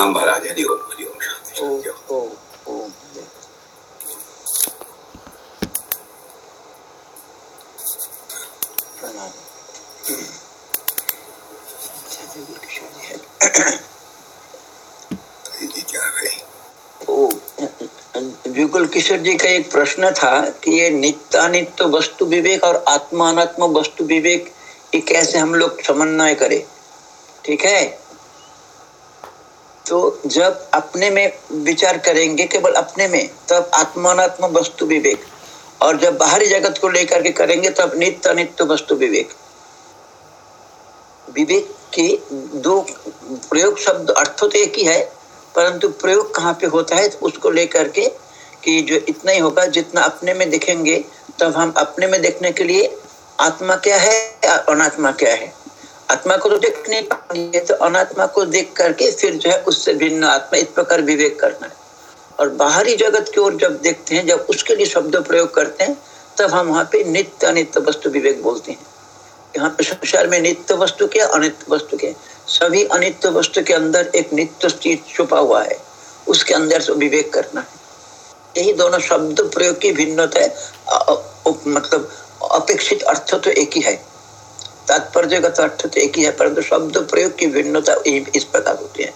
महाराज हरि ओम हरि ओम शांति शांति ओम। ओम ओम प्रणाम ये क्या है ओ जुगल किशोर जी का एक प्रश्न था कि ये नित्यानित्य वस्तु विवेक और आत्मात्म वस्तु विवेक, ये कैसे हम लोग समन्वय करें ठीक है तो जब अपने में विचार करेंगे, केवल अपने में, तब आत्मात्म वस्तु विवेक। और जब बाहरी जगत को लेकर के करेंगे, तब नित्य अनित्य वस्तु विवेक। विवेक के दो प्रयोग शब्द अर्थ तो एक ही है, परंतु प्रयोग कहाँ पे होता है तो उसको लेकर के कि जो इतना ही होगा, जितना अपने में देखेंगे, तब हम अपने में देखने के लिए आत्मा क्या है अनात्मा क्या है। आत्मा को तो देख नहीं पाएँगे तो अनात्मा को देख करके फिर जो है उससे भिन्न आत्मा, इस प्रकार विवेक करना है। और बाहरी जगत की ओर जब देखते हैं, जब उसके लिए शब्द प्रयोग करते हैं, तब हम वहाँ पे नित्य अनित्य वस्तु विवेक बोलते हैं। यहाँ पे संसार में नित्य वस्तु के अनित्य वस्तु के सभी अनित्य वस्तु के अंदर एक नित्य चीज़ छुपा हुआ है। उसके अंदर से विवेक करना है। यही दोनों शब्द प्रयोग की भिन्नता है। मतलब अपेक्षित अर्थ तो एक ही है। तात्पर्यगत अर्थ तो एक ही है, परंतु शब्द प्रयोग की भिन्नता इस प्रकार होती है।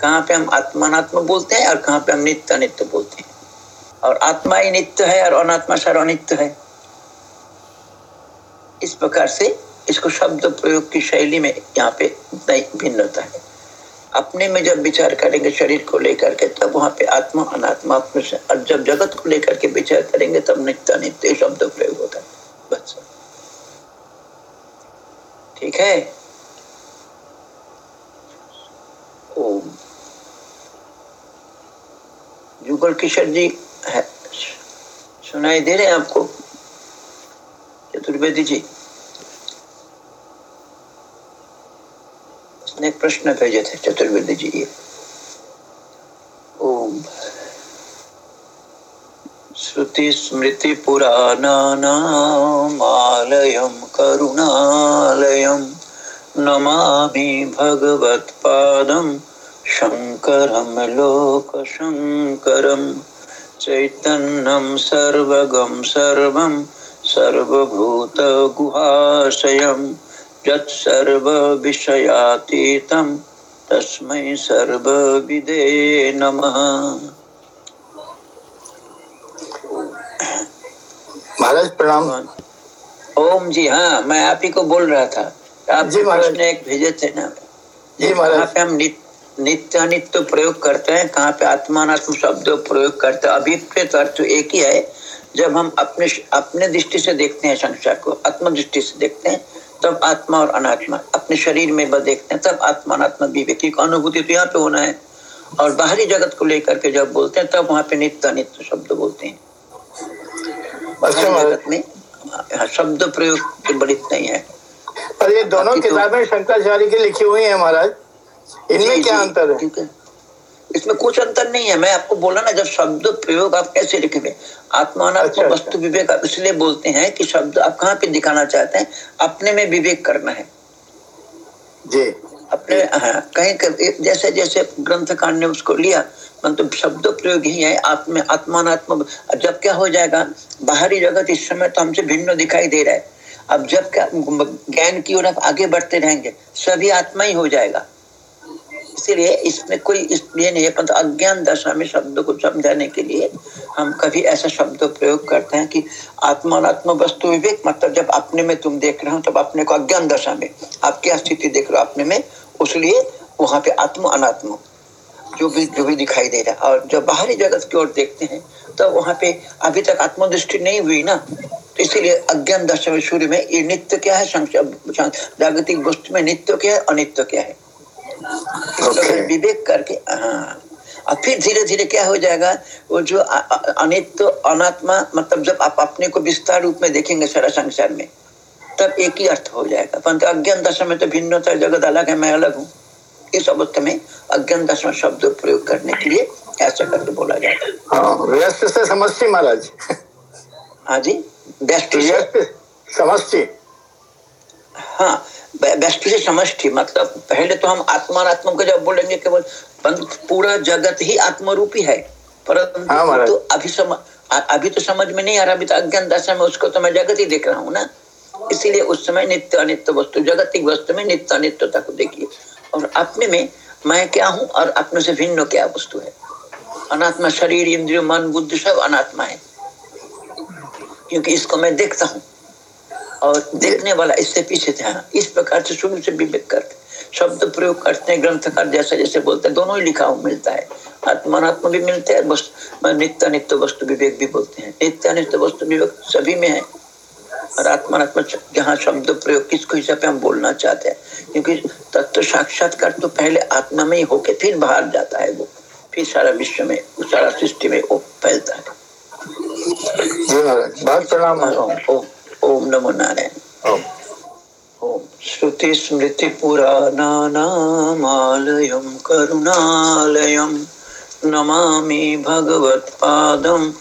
कहाँ पे हम आत्मानात्म बोलते हैं और कहाँ पे हम नित्य अनित्य बोलते हैं। और आत्मा ही नित्य है और अनात्मा सारा अनित्य है। इस प्रकार से इसको शब्द प्रयोग की शैली में यहाँ पे भिन्नता है। अपने में जब विचार करेंगे शरीर को लेकर के, तब वहाँ पे आत्मा, अनात्मा और जब जगत को लेकर के विचार करेंगे, तब नित्य अनित्य शब्द प्रयोग होता है। बस। ठीक है? ओम। जुगल किशोर जी है। सुनाई दे रहे हैं आपको? चतुर्वेदी जी। ने प्रश्न भेजे थे चतुर्वेदी जी ये ओम श्रुति स्मृति पुराणानामालयं करुणालयं नमामि भगवत्पादं, शङ्करं, लोकशङ्करं, चैतन्यं सर्वगं सर्वं, सर्वभूतगुहाशयं, यत्सर्वविषयातीतं, तस्मै सर्वविदे नमः। महाराज प्रणाम। ओम जी हाँ मैं आप ही को बोल रहा था। आप जी, महाराज। प्रश्न एक भेजे थे ना। जी, महाराज। पे हम नित- नित्य अनित्य प्रयोग करते हैं कहाँ पे आत्मानात्म शब्द प्रयोग करते हैं। अभिप्रेत अर्थ एक ही है। जब हम अपने अपने दृष्टि से देखते हैं संसार को आत्म दृष्टि से देखते हैं तब आत्मा और अनात्मा अपने शरीर में बस देखते हैं तब आत्मा अनात्मा विवेक की अनुभूति तो यहाँ पे होना है। और बाहरी जगत को लेकर के जब बोलते हैं तब वहाँ पे नित्य अनित्य शब्द बोलते हैं। अच्छा में शब्द प्रयोग की बड़ी नहीं है। पर ये दोनों तो- किताबें शंकराचार्य की लिखी हुई हैं महाराज। इनमें क्या अंतर है? इसमें कुछ अंतर नहीं है। मैं आपको बोला ना जब शब्द प्रयोग आप कैसे लिखेंगे? आत्मानात्म अच्छा, अच्छा। वस्तु विवेक आप इसलिए बोलते हैं कि शब्द आप कहाँ पे दिखाना चाहते हैं? अपने में विवेक करना है। जी। अपने हाँ, कहीं कहीं जैसे जैसे ग्रंथकार ने उसको लिया मतलब शब्द प्रयोग ही है, आत्म, आत्मानात्म जब क्या हो जाएगा? बाहरी जगत इस समय तो हमसे भिन्न दिखाई दे रहा है। अब जब क्या, ज्ञान की ओर आप आगे बढ़ते रहेंगे, सभी आत्मा ही हो जाएगा। इसीलिए इसमें कोई इस ये नहीं है, परंतु अज्ञान दशा में शब्द को समझाने के लिए हम कभी ऐसा शब्द प्रयोग करते हैं कि आत्मात्म वस्तु विवेक मतलब जब अपने में तुम देख रहे हो, तब अपने को अज्ञान दशा में, आप क्या स्थिति देख रहे हो अपने में, उसलिए वहाँ पे आत्म अनात्म। जो भी जो भी दिखाई दे रहा है। और जब बाहरी जगत की ओर देखते हैं तो वहाँ पे अभी तक आत्मदृष्टि नहीं हुई ना। तो इसीलिए अज्ञान दशा में शुरू में ये नित्य क्या है? जागतिक वस्तु में नित्य क्या है? अनित्य क्या है? तो ओके विवेक करके हाँ। और फिर धीरे धीरे क्या हो जाएगा? वो जो अनित्य अनात्मा मतलब जब आप अपने को विस्तार रूप में देखेंगे सारा संसार में तब एक ही अर्थ हो जाएगा। परंतु अज्ञान दशा में तो भिन्नता जगत अलग है मैं अलग हूँ। इस अवस्था में अज्ञान दशा शब्द प्रयोग करने के लिए ऐसा करके बोला जाता है। हाँ व्यस्त से महाराज। हाँ जी व्यस्त हाँ व्यस्त से समष्टि मतलब पहले तो हम आत्मात्म को जब बोलेंगे केवल पूरा जगत ही आत्मरूपी है। परंतु हाँ, तो अभी समझ अभी तो समझ में नहीं आ रहा अभी तो अज्ञान दशा में उसको तो मैं जगत ही देख रहा हूँ ना। इसीलिए उस समय नित्य अनित्य वस्तु जगतिक वस्तु में नित्य अनित्यता को देखिए। और अपने में मैं क्या हूँ और अपने से भिन्न क्या वस्तु है? अनात्मा शरीर, इंद्रिय, मन, बुद्धि सब अनात्मा है। क्योंकि इसको मैं देखता हूँ। और देखने वाला इससे पीछे ध्यान इस प्रकार से शुरू से विवेक करते शब्द प्रयोग करते हैं ग्रंथकार जैसे जैसे बोलते हैं, दोनों ही लिखा हुआ मिलता है। आत्मात्म भी मिलते हैं नित्य नित्य वस्तु विवेक भी बोलते हैं। नित्य नित्य वस्तु विवेक सभी में है। और आत्मात्म जहाँ शब्द प्रयोग किसको हिसाब पे हम बोलना चाहते हैं। क्योंकि तत्व साक्षात्कार तो पहले आत्मा में ही होके फिर बाहर जाता है वो। फिर सारा विश्व में सारा सृष्टि में वो फैलता है। बहुत प्रणाम। ओम नमो नारायण। ओम। श्रुति स्मृति पुराणानामालयं करुणालयं नमामि भगवत्पादं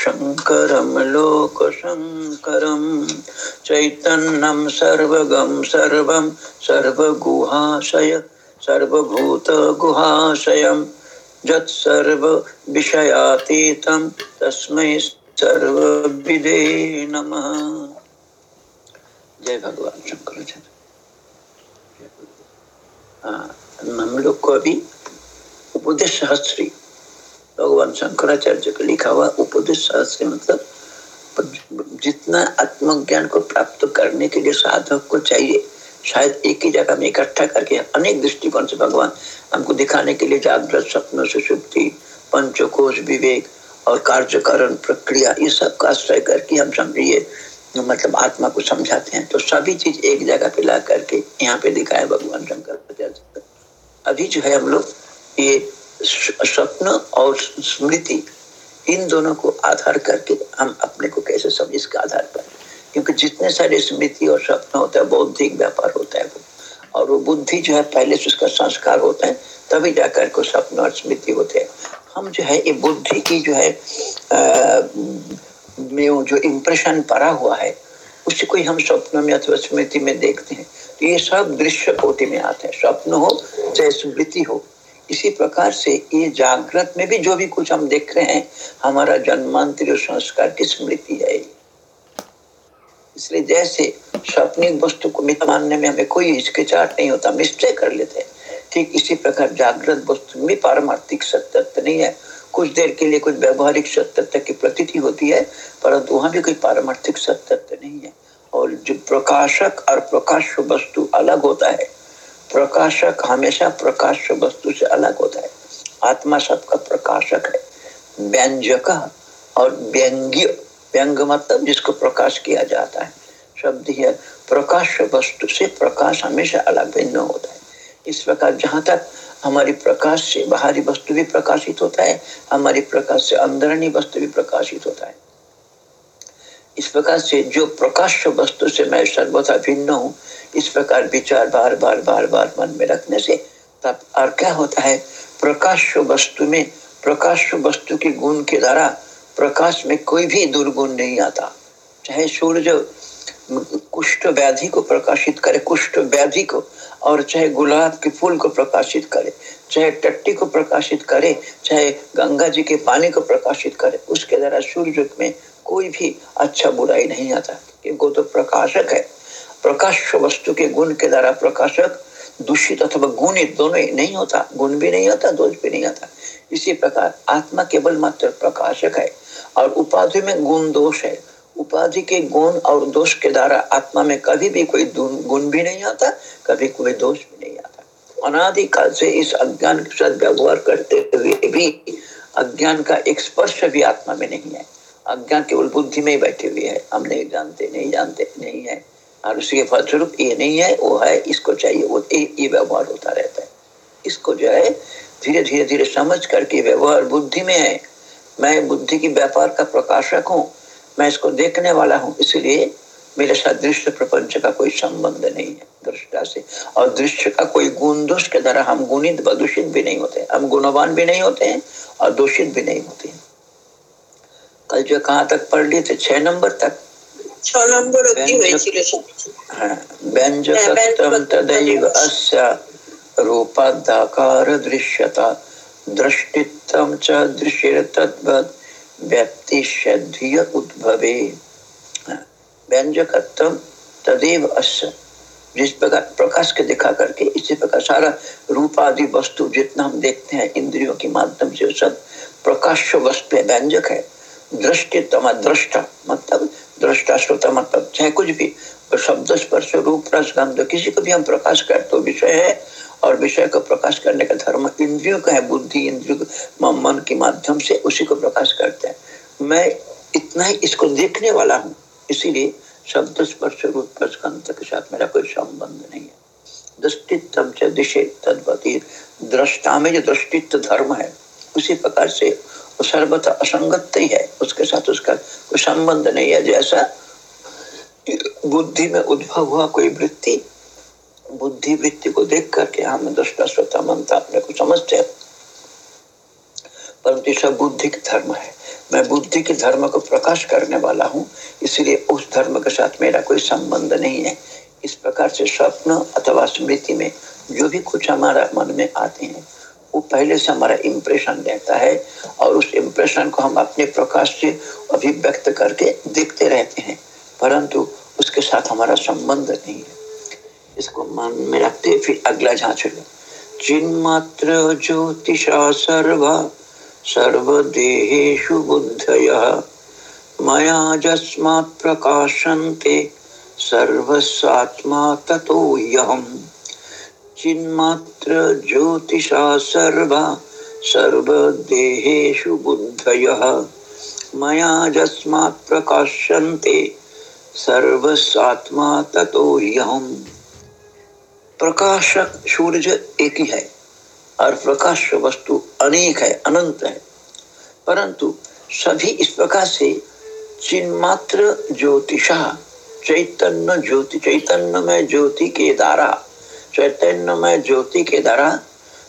शङ्करं लोकशङ्करं चैतन्यं सर्वगं सर्वं सर्वगुहाशय सर्वभूतगुहाशयं यत्सर्वविषयातीतं तस्मै सर्वविदे नमः। जय भगवान शंकराचार्य हम लोग को अभी उपदेश सहस्त्री भगवान शंकराचार्य को लिखा हुआ उपदेश सहस्त्री मतलब जितना आत्मज्ञान को प्राप्त करने के लिए साधक को चाहिए, शायद एक ही जगह में इकट्ठा करके अनेक दृष्टिकोण से भगवान हमको दिखाने के लिए जागृत, स्वप्न सुषुप्ति पंचकोश, विवेक और कार्यकरण, प्रक्रिया, ये सब का आश्रय करके हम समझिए मतलब आत्मा को समझाते हैं। तो सभी चीज़ एक जगह पे ला करके यहाँ पे दिखाए भगवान शंकर अभी जो है हम लोग ये स्वप्न और स्मृति इन दोनों को आधार करके हम अपने को कैसे समझ इसके आधार पर? क्योंकि जितने सारे स्मृति और स्वप्न होता है बौद्धिक व्यापार होता है वो। और वो बुद्धि जो है पहले से उसका संस्कार होता है तभी जाकर को स्वप्न और स्मृति होते हैं। हम जो है ये बुद्धि की जो है आ, में जो इम्प्रेशन पड़ा हुआ है उससे कोई हम स्वप्न में अथवा स्मृति में देखते हैं। तो ये सब दृश्य कोटि में आते हैं। स्वप्न हो चाहे स्मृति हो इसी प्रकार से ये जागृत में भी जो भी कुछ हम देख रहे हैं, हमारा जन्मांतर संस्कार की स्मृति है। इसलिए जैसे स्वप्निक वस्तु को मित मानने में हमें कोई हिचकिचाहट नहीं होता निश्चय कर लेते हैं। ठीक इसी प्रकार जागृत वस्तु में पारमार्थिक सत्य नहीं है। कुछ देर के लिए कुछ व्यवहारिक सत्यत्व की प्रतीति होती है, परंतु वहाँ भी कोई पारमार्थिक सत्यत्व नहीं है। और जो प्रकाशक और प्रकाश वस्तु अलग होता है प्रकाशक, हमेशा प्रकाश वस्तु से अलग होता है। आत्मा सबका प्रकाशक है। व्यंजक और व्यंग्य। व्यंग मतलब जिसको प्रकाश किया जाता है। शब्द है प्रकाश वस्तु से प्रकाश हमेशा अलग भिन्न होता है। इस प्रकार जहाँ तक हमारी प्रकाश से बाहरी वस्तु भी प्रकाशित होता है, हमारी प्रकाश से अंदरणी वस्तु भी प्रकाशित होता है। इस प्रकार से जो प्रकाश वस्तु से मैं सर्वथा भिन्न हूँ, इस प्रकार विचार बार बार बार बार मन में रखने से तब और क्या होता है? प्रकाश वस्तु में, प्रकाश वस्तु के गुण के द्वारा प्रकाश में कोई भी दुर्गुण नहीं आता। चाहे सूर्य कुष्ठ व्याधि को प्रकाशित करे, कुष्ठ व्याधि को और चाहे गुलाब के फूल को प्रकाशित करे, चाहे टट्टी को प्रकाशित करे, चाहे गंगा जी के पानी को प्रकाशित करे, उसके द्वारा सूर्य में कोई भी अच्छा बुराई नहीं आता। क्योंकि तो प्रकाशक है। प्रकाश वस्तु के गुण के द्वारा प्रकाशक, दूषित अथवा गुणित दोनों ही नहीं होता। गुण भी नहीं होता, दोष भी नहीं आता। इसी प्रकार आत्मा केवल मात्र प्रकाशक है और उपाधि में गुण दोष है। उपाधि के गुण और दोष के द्वारा आत्मा में कभी भी कोई गुण भी नहीं आता, कभी कोई दोष भी नहीं आता। अनादिकाल से इस अज्ञान के साथ व्यवहार करते हुए भी अज्ञान का एक स्पर्श भी आत्मा में नहीं है। अज्ञान केवल बुद्धि में ही बैठे हुए है। हम नहीं जानते नहीं जानते, नहीं है। और उसके फलस्वरूप ये नहीं है, वो है, इसको चाहिए, वो ये व्यवहार होता रहता है। इसको जो है, धीरे धीरे धीरे समझ करके व्यवहार बुद्धि में है। मैं बुद्धि की व्यापार का प्रकाशक हूँ। मैं इसको देखने वाला हूँ। इसलिए मेरे साथ दृश्य प्रपंच का कोई संबंध नहीं है दृष्टा से। और दृश्य का कोई गुण दोष के द्वारा हम गुणित व दूषित भी नहीं होते। हम गुणवान भी नहीं होते हैं और दूषित भी नहीं होते हैं। कल जो कहाँ तक पढ़ लिए थे? छह नंबर तक? नंबर व्यंजक हाँ, दृश्यता। दृष्टित्व च दृश्य व्यक्तिशध्य उद्भवे। व्यंजकत्व तदेव जिस प्रकार प्रकाश के दिखा करके, इसी प्रकार सारा रूप आदि वस्तु जितना हम देखते हैं, इंद्रियों के माध्यम से सब प्रकाश वस्तु व्यंजक है। दृष्टि तमा दृष्टा मतलब दृष्टा श्रोता मतलब चाहे कुछ भी शब्द स्पर्श, रूप, रस, गंध, किसी को भी हम प्रकाश करते विषय है। और विषय को प्रकाश करने का धर्म इंद्रियों का है, बुद्धि इंद्रियों मन के माध्यम से उसी को प्रकाश करते हैं। मैं इतना ही इसको देखने वाला हूँ। इसीलिए शब्द स्पर्श रूप के साथ मेरा कोई संबंध नहीं है। दृष्टित्व से दिशे दृष्टा में जो दृष्टित्व धर्म है, उसी प्रकार से सर्वथा असंगत ही है। उसके साथ उसका कोई संबंध नहीं है। जैसा बुद्धि में उद्भव हुआ कोई वृत्ति बुद्धि वृत्ति को देख करके हम दृष्टा श्रोता मनता अपने को समझते हैं। परंतु सब बुद्धि के धर्म है। मैं बुद्धि के धर्म को प्रकाश करने वाला हूँ, इसलिए उस धर्म के साथ मेरा कोई संबंध नहीं है। इस प्रकार से स्वप्न अथवा स्मृति में जो भी कुछ हमारा मन में आते हैं, वो पहले से हमारा इम्प्रेशन रहता है और उस इम्प्रेशन को हम अपने प्रकाश से अभिव्यक्त करके देखते रहते हैं। परंतु उसके साथ हमारा संबंध नहीं है। इसको मन में रखते फिर अगला झांच लो चिन्मात्र ज्योतिषा सर्वा, सर्वदेहेषु बुद्धयः, मया जस्मात् प्रकाशन्ते, सर्वस्वात्मा ततोऽयम् चिन्मात्र ज्योतिषा सर्वा, सर्वदेहेषु बुद्धयः, मया जस्मात् प्रकाशन्ते, सर्वस्वात्मा ततोऽयम् प्रकाशक सूर्य एक ही है और प्रकाश वस्तु अनेक है, अनंत है। परंतु सभी इस प्रकार से चिन्मात्र ज्योतिषा, चैतन्य ज्योति चैतन्य में ज्योति के द्वारा चैतन्य में ज्योति के द्वारा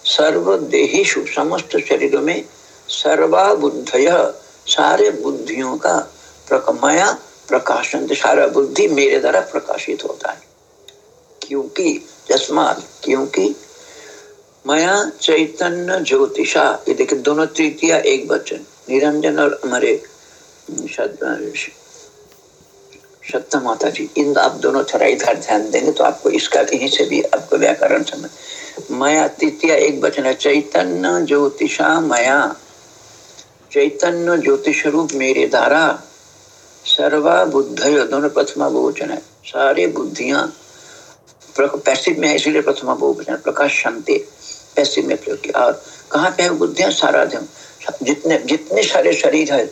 सर्व देहिशु समस्त शरीरों में सर्वा बुद्ध सारे बुद्धियों का प्रकमया प्रकाशन, सारा बुद्धि मेरे द्वारा प्रकाशित होता है। क्योंकि जस्मात क्योंकि मया, चैतन्य, ज्योतिषा, ये देखिए दोनों तृतीय एक वचन, निरंजन और हमारे सत्य माता जी, इन आप दोनों ध्यान देंगे तो आपको इसका कहीं से भी आपको व्याकरण समझ। मया तृतीय एक वचन है, चैतन्य, ज्योतिषा, मया। चैतन्य, ज्योतिष रूप, मेरे द्वारा सर्वा बुद्ध दोनों प्रथमा बहुवचन है। सारे बुद्धियाँ पैसिव में है, इसलिए प्रथमा बहुवचन प्रकाश शांति पैसिव में प्रयोग किया। और कहाँ पे है बुद्धियाँ? साराध्यम जितने जितने सारे शरीर है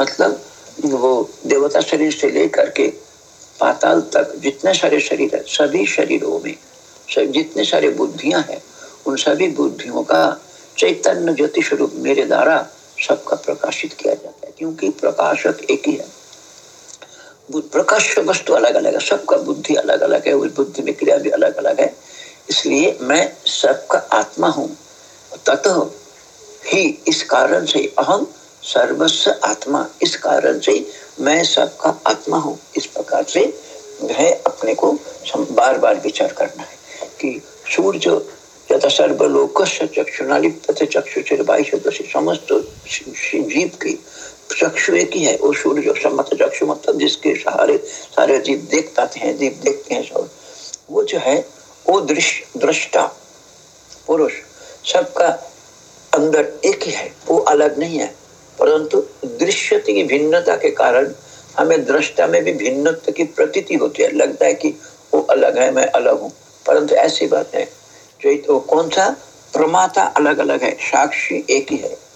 मतलब वो देवता शरीर से लेकर के पाताल तक जितने सारे शरीर है, सभी शरीरों में, सब जितने सारे बुद्धियाँ हैं, उन सभी बुद्धियों का चैतन्य ज्योति स्वरूप मेरे द्वारा सबका प्रकाशित किया जाता है, क्योंकि प्रकाशक एक ही है। प्रकाश वस्तु अलग अलग है, सबका बुद्धि अलग अलग है, उस बुद्धि में क्रिया भी अलग अलग है। इसलिए मैं सबका आत्मा हूँ। ततः ही इस कारण से अहम सर्वस्व आत्मा। इस कारण से मैं सबका आत्मा हूँ। इस प्रकार से है अपने को बार बार विचार करना है कि सूर्य यथा सर्वलोक चक्षुनालिप्त चक्षु शब्द से समस्त जीव की चक्षु एक ही है वो सूर्य जो सम्मत चक्षु मतलब जिसके सहारे, सारे जीव देख पाते हैं, जीव देखते हैं सब। वो जो है, वो दृश्य दृष्टा पुरुष सबका अंदर एक ही है, वो अलग नहीं है। परंतु दृश्य की भिन्नता के कारण हमें दृष्टा में भी भिन्नता की प्रतीति होती है। लगता है कि वो अलग है, मैं अलग हूँ। परंतु ऐसी बात है, जो तो कौन सा? प्रमाता अलग अलग है, साक्षी एक ही है।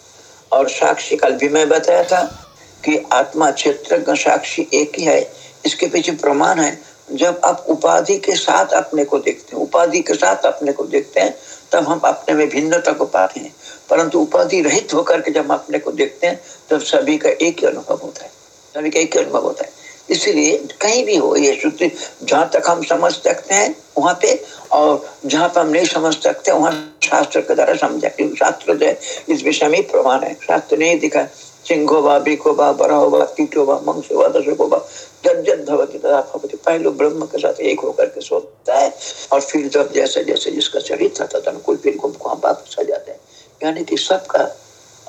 और साक्षी कल भी मैं बताया था कि आत्मा क्षेत्र साक्षी एक ही है, इसके पीछे प्रमाण है। जब आप उपाधि के साथ अपने को देखते हैं, उपाधि के साथ अपने को देखते हैं, तब हम अपने में भिन्नता को पाते हैं। परंतु उपाधि रहित होकर के जब अपने को देखते हैं, तब सभी का एक ही अनुभव होता है। सभी का एक ही अनुभव होता है। इसलिए कहीं भी हो, ये सूत्र जहाँ तक हम समझ सकते हैं, वहाँ पे, और जहाँ पर हम नहीं समझ सकते, वहाँ शास्त्र के द्वारा समझा क्योंकि शास्त्र जो है, इस विषय में प्रमाण है। शास्त्र नहीं दिखा, सिंहो बा बिको बा, बराहो बा कीटो बा मंसो बा दशको जब जब भवती तथा भवती, पहले ब्रह्म के साथ एक होकर के सोता है, और फिर जब जैसे जैसे जिसका शरीर था तद अनुकूल फिर गुम वापस आ जाते हैं। यानी कि सबका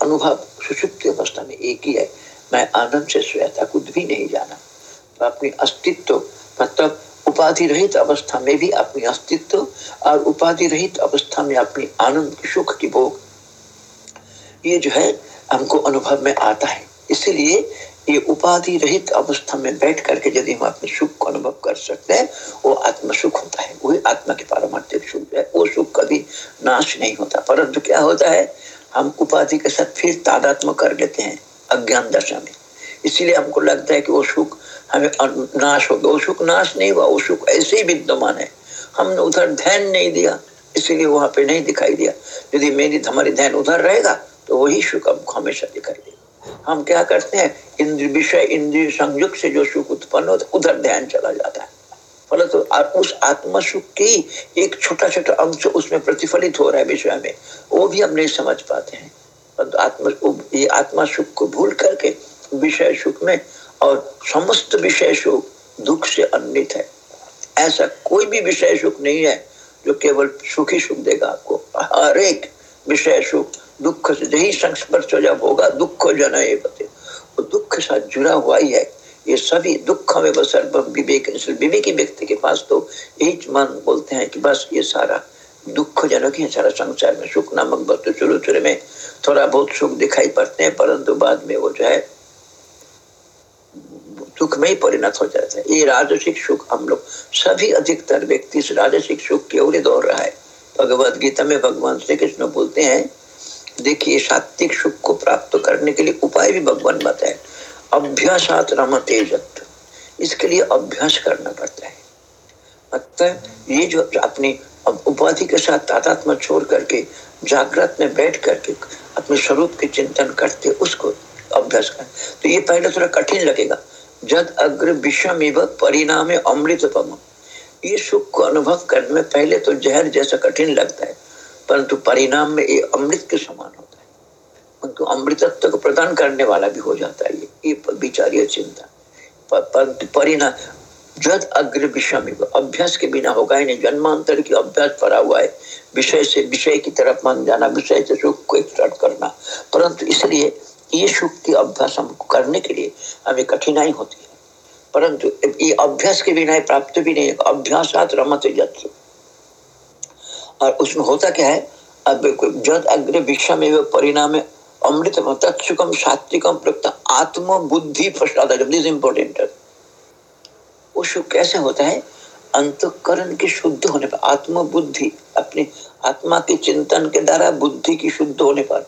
अनुभव सुषुप्त अवस्था में एक ही है। मैं आनंद से सोया था कुछ भी नहीं जाना। अपनी अस्तित्व मतलब उपाधि रहित अवस्था में भी अपनी अस्तित्व और उपाधि रहित अवस्था में अपनी आनंद, सुख की भोग। ये जो है, हमको अनुभव में आता है। इसलिए ये उपाधि रहित अवस्था में बैठ करके यदि हम अपने सुख को अनुभव कर सकते हैं, वो आत्म सुख होता है। वही आत्मा के पारमार्थिक सुख है, वो सुख कभी नाश नहीं होता। परंतु क्या होता है, हम उपाधि के साथ फिर तादात्म कर लेते हैं अज्ञान दशा में। इसीलिए हमको लगता है कि वो सुख हमें नाश हो गया। वो सुख नाश नहीं हुआ, वो सुख ऐसे ही विद्यमान है। हमने उधर ध्यान नहीं दिया, इसीलिए वहाँ पे नहीं दिखाई दिया। यदि मेरी हमारी ध्यान उधर रहेगा तो वही सुख हमको हमेशा दिखाई देगा। हम क्या करते हैं? इंद्र विषय, इंद्रिय संयुक्त से जो सुख उत्पन्न होता है, उधर ध्यान चला जाता है। परंतु तो उस आत्मा सुख की एक छोटा छोटा अंश उसमें प्रतिफलित हो रहा है विषय में, वो भी हम नहीं समझ पाते हैं। परंतु आत्मा ये आत्मा सुख को भूल करके विषय सुख में और समस्त विषय सुख दुख से अन्वित है। ऐसा कोई भी विषय सुख नहीं है जो केवल सुखी सुख देगा आपको। हर एक विषय सुख दुख से यही संस्पर्श जब होगा, दुख जन वो दुख के साथ जुड़ा हुआ ही है। ये सभी दुख में बस विवेक विवेकी व्यक्ति के पास तो यही मन बोलते हैं कि बस ये सारा दुख जनक ही सारा संसार में सुख नामक वस्तु शुरू शुरू में थोड़ा बहुत सुख दिखाई पड़ते हैं, परंतु बाद में वो जो है सुख में ही परिणत हो जाता है। ये राजसिक सुख हम लोग, सभी अधिकतर व्यक्ति इस राजसिक सुख की ओर दौड़ रहा है। भगवत गीता में भगवान श्री कृष्ण बोलते हैं, देखिए, सात्विक सुख को प्राप्त करने के लिए उपाय भी भगवान बताए। अभ्यासात रमते इसके लिए अभ्यास करना पड़ता है। अतः ये जो अपनी उपाधि के साथ तादात्म छोड़ करके, जागृत में बैठ करके, अपने स्वरूप के चिंतन करते, उसको अभ्यास कर तो ये पहले थोड़ा कठिन लगेगा। जद अग्र विषम परिणाम अमृतपम ये सुख को अनुभव करने में पहले तो जहर जैसा कठिन लगता है, परंतु परिणाम में ये अमृत के समान होता है। परंतु अमृतत्व को प्रदान करने वाला भी हो जाता है, ये विचारीय चिंता। परंतु परिणाम, जद अग्र विषम अभ्यास के बिना होगा ही नहीं, जन्मांतर की अभ्यास पड़ा हुआ है। विषय से, विषय की तरफ़ मन जाना, विषय से सुख को स्टार्ट करना। परंतु इसलिए ये सुख की अभ्यास हमको करने के लिए हमें कठिनाई होती है। परंतु ये अभ्यास के बिना प्राप्त भी नहीं अभ्यासात रमत जत्सु और उसमें होता क्या है, अब जद अग्र भिक्षा में परिणाम अमृत तत्सुकम सात्विकम प्रक्त आत्म, बुद्धि, प्रसाद दिस इंपॉर्टेंट वो सुख कैसे होता है, अंतकरण के शुद्ध होने पर, आत्म, बुद्धि, अपनी आत्मा के चिंतन के द्वारा बुद्धि की शुद्ध होने पर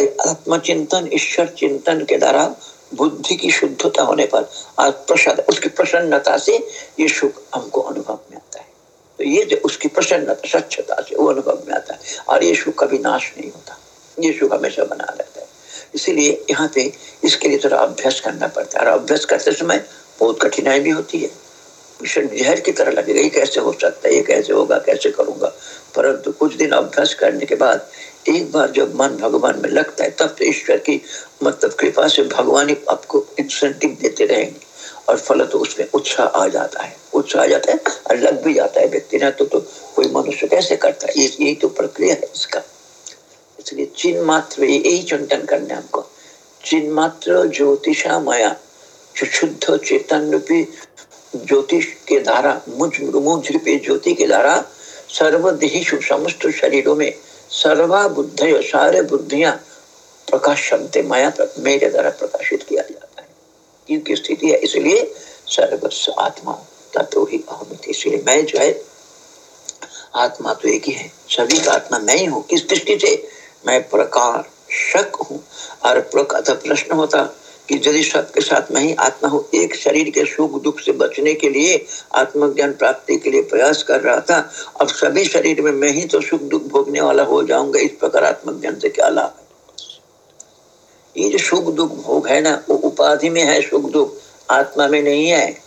आत्मचिंतन, ईश्वर चिंतन के द्वारा बुद्धि की शुद्धता होने पर प्रसाद, उसकी प्रसन्नता से ये सुख हमको अनुभव में आता है। तो ये जो उसकी प्रसन्नता, स्वच्छता से वो अनुभव में आता है। और ये सुख कभी नाश नहीं होता। ये सुख हमेशा बना रहता है। इसीलिए यहाँ पे इसके लिए थोड़ा अभ्यास करना पड़ता है। और अभ्यास करते समय बहुत कठिनाई भी होती है। जहर की तरह लगेगा, ये कैसे हो सकता है, ये कैसे होगा, कैसे करूँगा? परंतु कुछ दिन अभ्यास करने के बाद एक बार जब मन भगवान में लगता है तब तो ईश्वर की मतलब कृपा से भगवान ही आपको इंसेंटिव देते रहेंगे और फल तो उसमें उत्साह आ जाता है। उत्साह आ जाता है और लग भी जाता है व्यक्ति। ने तो, तो कोई मनुष्य कैसे करता है। यही तो प्रक्रिया है इसका। इसलिए चिन्ह मात्र यही चिंतन करने हमको। चिन्ह मात्र ज्योतिषा माया जो शुद्ध चेतन रूपी ज्योतिष के द्वारा मुझ मुझ रूपी ज्योति के द्वारा सर्वदेही समस्त शरीरों में सर्वा बुद्ध सारे बुद्धियाँ प्रकाश शब्द माया मेरे द्वारा प्रकाशित किया जाता है। इनकी स्थिति है, इसलिए सर्वस्व आत्मा तत्व ही अहमित इसलिए मैं जो है, आत्मा तो एक ही है। सभी का आत्मा मैं ही हूँ। किस दृष्टि से मैं प्रकार शक हूँ। और प्रश्न होता कि यदि सबके साथ मैं ही आत्मा हूँ, एक शरीर के सुख दुख से बचने के लिए आत्मज्ञान प्राप्ति के लिए प्रयास कर रहा था, अब सभी शरीर में मैं ही तो सुख दुख भोगने वाला हो जाऊँगा, इस प्रकार आत्मज्ञान से क्या लाभ है? ये जो सुख दुख भोग है ना, वो उपाधि में है सुख दुख, आत्मा में नहीं है।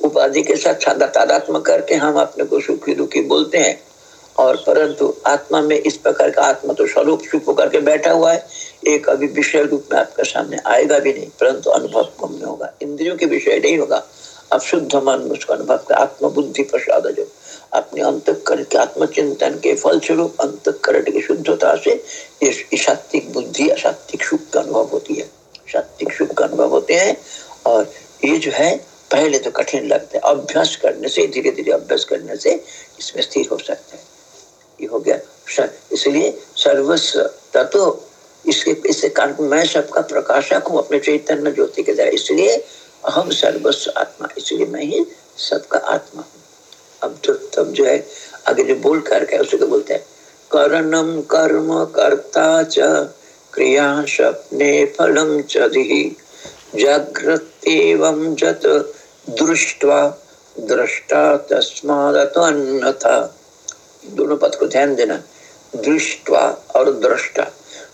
उपाधि के साथ तादात्म करके हम अपने को सुखी दुखी बोलते हैं। और परंतु आत्मा में इस प्रकार का आत्मा तो स्वरूप चुप करके बैठा हुआ है, एक अभी विषय रूप में आपके सामने आएगा भी नहीं, परंतु अनुभव कम नहीं होगा। इंद्रियों के विषय नहीं होगा। अब शुद्ध मन उसको अनुभव कर आत्म बुद्धि प्रसाद जो अपने अंत कर के आत्मचिंतन के फल स्वरूप अंत करण की शुद्धता से ये सात्विक बुद्धि असात्विक सुख का अनुभव होती है। सात्विक सुख का अनुभव होते हैं और ये जो है, पहले तो कठिन लगता है। अभ्यास करने से धीरे धीरे अभ्यास करने से इसमें स्थिर हो सकता है। हो गया। इसलिए सर्वस्व, तत्व, इसके इसके कारण मैं सबका प्रकाशक हूँ, अपने चैतन्य ज्योति के द्वारा। इसलिए हम सर्वस्व आत्मा, इसलिए मैं ही सबका आत्मा हूँ। अब तो तब जो है, आगे जो बोल कर उसे को बोलते हैं। करणम कर्म कर्ता च, क्रिया सपने फलम च जागृत जत दृष्टवा दृष्टा तस्माद अन्यथा दोनों पद को ध्यान देना दृष्टवा और दृष्टा।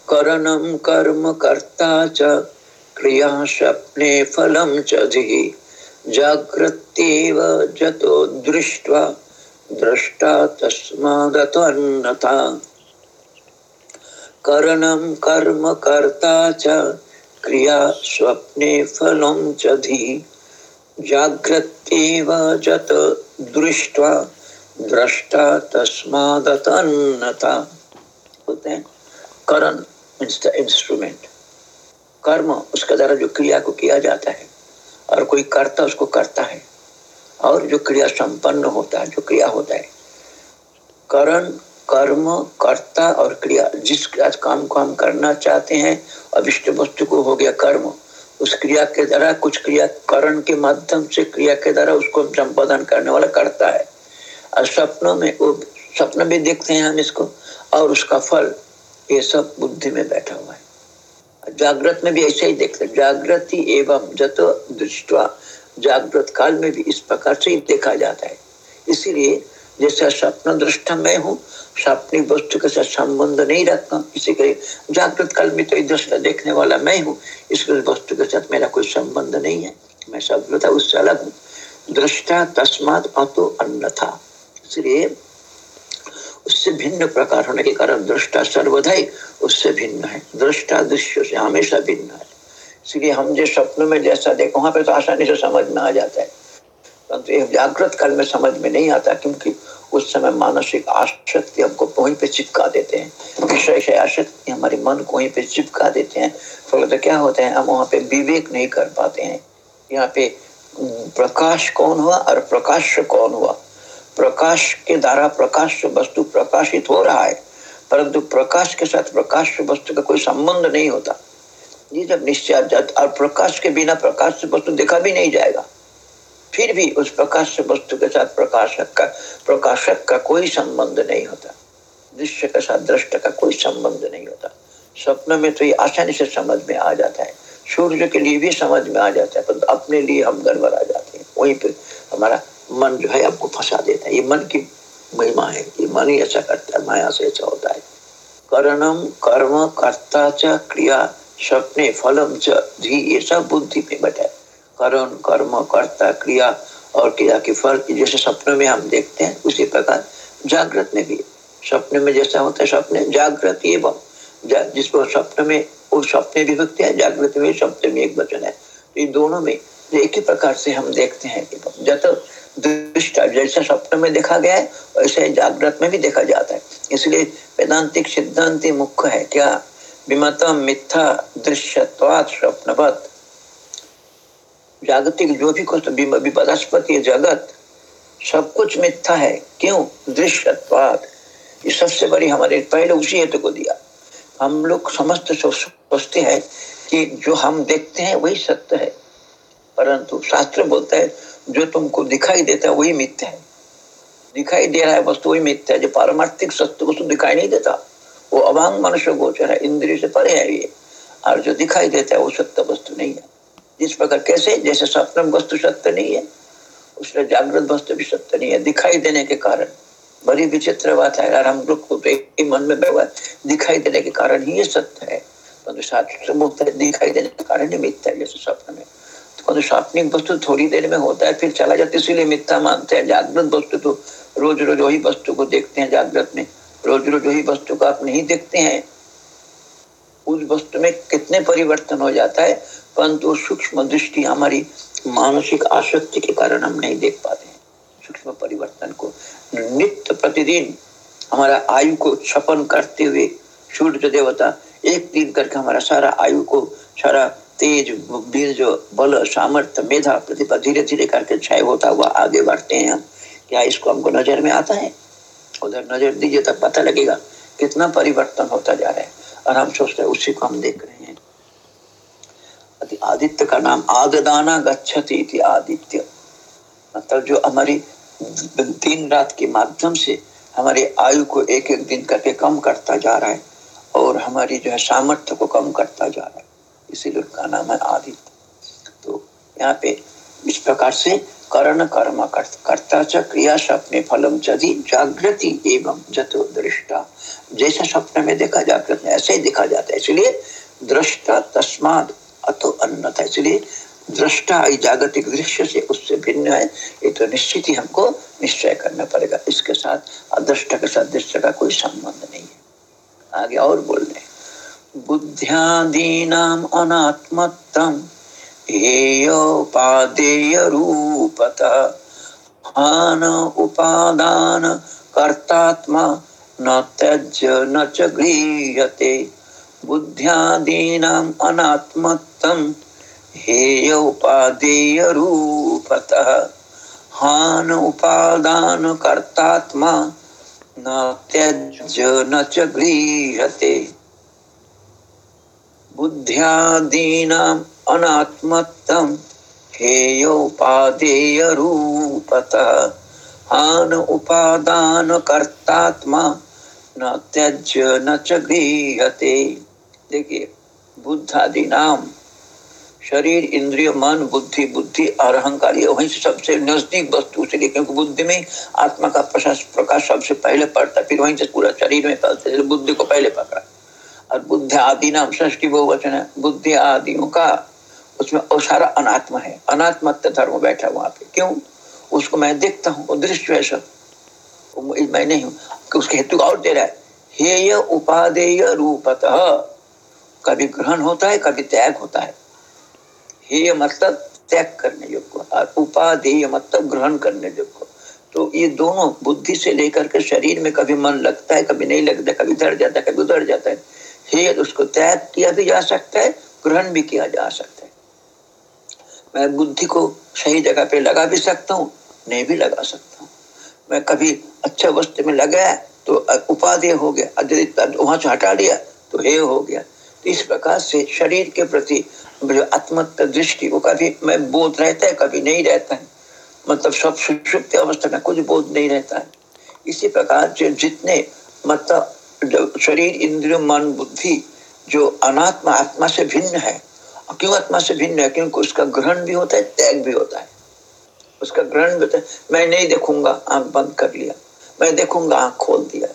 करणम कर्म कर्ता च, क्रिया स्वप्ने फलम च जागृत्येव जतो दृष्ट्वा, दृष्टा तस्मादतन्नथा करणम कर्म कर्ता च, क्रिया स्वप्ने फलम च जागृत्येव जत दृष्ट्वा दृष्टा तस्मादतन्नता। होते हैं, करण इंस्ट्रूमेंट कर्म, उसके द्वारा जो क्रिया को किया जाता है, और कोई करता, उसको करता है। और जो क्रिया संपन्न होता है, जो क्रिया होता है। करण, कर्म, कर्ता और क्रिया, जिस काम को हम करना चाहते हैं अभिष्ट वस्तु को हो गया कर्म, उस क्रिया के द्वारा कुछ क्रिया करण के माध्यम से, क्रिया के द्वारा उसको संपादन करने वाला करता है। और सपनों में वो सपन भी देखते हैं हम इसको, और उसका फल, ये सब बुद्धि में बैठा हुआ है। जागृत में भी ऐसे ही देखते जागृति एवं जत दृष्टवा, जागृत काल में भी इस प्रकार से ही देखा जाता है। इसीलिए जैसा स्वप्न दृष्टा मैं हूँ सपनी वस्तु के साथ संबंध नहीं रखता इसी के जागृत काल में तो दृष्टा देखने वाला मैं हूँ। इस वस्तु के साथ मेरा कोई संबंध नहीं है। मैं सब उससे अलग हूँ। दृष्टा तस्मात अतो अन्य था इसलिए उससे भिन्न प्रकार होने के कारण दृष्टा सर्वदा उससे भिन्न है। दृष्टा दृश्य से हमेशा भिन्न है। इसलिए हम जो स्वप्न में जैसा देखो, वहाँ पे तो आसानी से समझ में आ जाता है। परंतु तो जागृत काल में समझ में नहीं आता क्योंकि उस समय मानसिक आशक्ति हमको वहीं पे चिपका देते हैं। विषय से आशक्ति हमारे मन को वहीं पे चिपका देते हैं। फल तो क्या होता है, हम वहाँ पे विवेक नहीं कर पाते हैं। यहाँ पे प्रकाश कौन हुआ और प्रकाश कौन हुआ? प्रकाश के द्वारा प्रकाश वस्तु प्रकाशित हो रहा है, परंतु प्रकाश के साथ प्रकाश वस्तु का कोई संबंध नहीं होता। ये जब निश्चय और प्रकाश के बिना प्रकाश से वस्तु देखा भी नहीं जाएगा। फिर भी उस प्रकाश से वस्तु के साथ प्रकाशक का प्रकाशक का कोई संबंध नहीं होता। दृश्य के साथ दृष्ट का कोई संबंध नहीं होता। स्वप्न में तो ये आसानी से समझ में आ जाता है। सूर्य के लिए भी समझ में आ जाता है, परंतु अपने लिए हम गड़बड़ आ जाते हैं। वहीं पे हमारा मन जो है आपको फंसा देता है। ये मन की महिमा है ये मन ही ऐसा करता है, माया से ऐसा होता है। करणम कर्म कर्ता च क्रिया सपने फलम च ये सब बुद्धि में बैठा है। करण, कर्म, कर्ता, क्रिया और क्रिया के फल जैसे सपने में हम देखते हैं, उसी प्रकार जागृत में भी। सपने में जैसा होता है सपने, जागृत एवं जिसको सपने में, वो सपने विभक्ति है, जागृत में सपने में एक वचन है। तो ये दोनों में एक ही प्रकार से हम देखते हैं कि जब दृष्टा जैसे स्वप्न में देखा गया है वैसे जागृत में भी देखा जाता है। इसलिए वेदांतिक सिद्धांत मुख्य है। क्या विमतम मिथ्या दृश्यवाद स्वप्नवत? जागतिक जो भी कुछ विपदास्पद ये जगत सब कुछ मिथ्या है। क्यों? दृश्यवाद ये सबसे बड़ी हमारे पहले उसी हेतु को दिया। हम लोग समस्त सोचते हैं कि जो हम देखते हैं वही सत्य है। परंतु शास्त्र बोलता है जो तुमको दिखाई देता है, वही मिथ्या है। दिखाई दे रहा है वस्तु वही मिथ्या है। जो पारमार्थिक सत्य वस्तु दिखाई नहीं देता, वो अभांग मनुष्य गोचर है, इंद्रिय से परे है ये। और जो दिखाई देता है, वो सत्य वस्तु नहीं है। जिस प्रकार कैसे? जैसे स्वप्न वस्तु सत्य नहीं है उसमें जागृत वस्तु भी सत्य नहीं है। दिखाई देने के कारण, बड़ी विचित्र बात है। हम लोग को तो मन में बैठा दिखाई देने के कारण ही ये सत्य है। मुक्त दिखाई देने के कारण ही मिथ्या है, जैसे स्वप्न में तो स्वप्निक वस्तु थोड़ी देर में होता है, फिर चला जाता है। इसीलिए मिथ्या मानते हैं, जागृत वस्तु तो रोज रोज वही वस्तु को देखते हैं जागृत में। रोज रोज वही वस्तु को आप नहीं देखते हैं। उस वस्तु में कितने परिवर्तन हो जाता है, परंतु सूक्ष्म दृष्टि हमारी मानसिक आसक्ति के कारण हम नहीं देख पाते हैं। सूक्ष्म परिवर्तन को नित्य प्रतिदिन हमारा आयु को छपन करते हुए सूर्य देवता एक दिन करके हमारा सारा आयु को, सारा तेज वीर जो बल सामर्थ्य मेधा, प्रतिभा धीरे धीरे करके क्षय होता हुआ आगे बढ़ते हैं हम। क्या इसको हमको नज़र में आता है? उधर नज़र दीजिए तब पता लगेगा कितना परिवर्तन होता जा रहा है। और हम सोचते हैं उसी को हम देख रहे हैं। आदित्य का नाम आददाना गच्छति आदित्य। मतलब जो हमारी दिन रात के माध्यम से हमारे आयु को एक एक दिन करके कम करता जा रहा है और हमारी जो है सामर्थ्य को कम करता जा रहा है। इसीलिए उनका नाम है आदित्य तो यहाँ पे इस प्रकार से करण कर्म कर्ता च क्रिया स्वप्ने फलम चदी जागृति एवं जतो दृष्टा। जैसा स्वप्न में देखा जागृत में, ऐसे ही देखा जाता है। इसलिए दृष्टा तस्माद अतो अन्नता इसलिए दृष्टा जागतिक दृश्य से उससे भिन्न है। ये तो निश्चित ही हमको निश्चय करना पड़ेगा। इसके साथ अदृष्ट के साथ दृश्य का कोई संबंध नहीं है। आगे और बोल रहे बुद्ध्यादीनाम अनात्मत्तम हेयोपादेय रूपता हान उपादान कर्तात्मा न त्यज्य न च गृह्यते। बुद्ध्यादीनाम अनात्मत्तम हेय उपादेय रूपतः हान उपादान कर्तात्मा न त्यज्य न च गृह्यते। बुद्ध्यादीनाम् अनात्मत्तम हेयोपादेय रूपतः हान उपादान कर्तात्मा न त्यज्य न च गृहते देखिए बुद्धादि नाम शरीर, इंद्रिय, मन, बुद्धि बुद्धि और अहंकार ये वहीं सबसे नज़दीक वस्तु से क्योंकि बुद्धि में आत्मा का प्रकाश सबसे पहले पड़ता फिर वहीं से पूरा शरीर में पड़ता है बुद्धि को पहले पकड़ा। और बुद्ध आदि नाम षष्टि वो वचन है, बुद्धि आदियों का, उसमें वो सारा अनात्मा है। अनात्मत्व धर्म बैठा वहाँ पे। क्यों? उसको मैं देखता हूँ दृश्य है सब। मैं नहीं हूँ। उसके हेतु और दे रहा है। हेय उपादेय रूपतः। कभी ग्रहण होता है, कभी त्याग होता है। हेय मतलब त्याग करने योग्य। और उपादेय मतलब ग्रहण करने योग्य। तो ये दोनों बुद्धि से लेकर के शरीर में कभी मन लगता है, कभी नहीं लगता कभी धर जाता है, कभी उधर जाता है। हेत उसको त्याग किया भी जा सकता है, ग्रहण भी किया जा सकता है। मैं बुद्धि को सही जगह पे लगा भी सकता हूँ, नहीं भी लगा सकता हूँ। मैं कभी अच्छा वस्तु में लगाया तो उपाधेय हो गया वहाँ से हटा लिया तो हे हो गया। तो इस प्रकार से शरीर के प्रति जो आत्मत्व दृष्टि, वो कभी मैं बोध रहता है, कभी नहीं रहता है। मतलब सब सुषुप्त अवस्था में कुछ बोध नहीं रहता है। इसी प्रकार जो जितने मतलब शरीर इंद्रिय मन बुद्धि जो अनात्मा, आत्मा से भिन्न है। क्यों आत्मा से भिन्न है? क्योंकि उसका ग्रहण भी होता है, त्याग भी होता है। उसका ग्रहण भी होता है। मैं नहीं देखूँगा, आँख बंद कर लिया। मैं देखूँगा, आँख खोल दिया।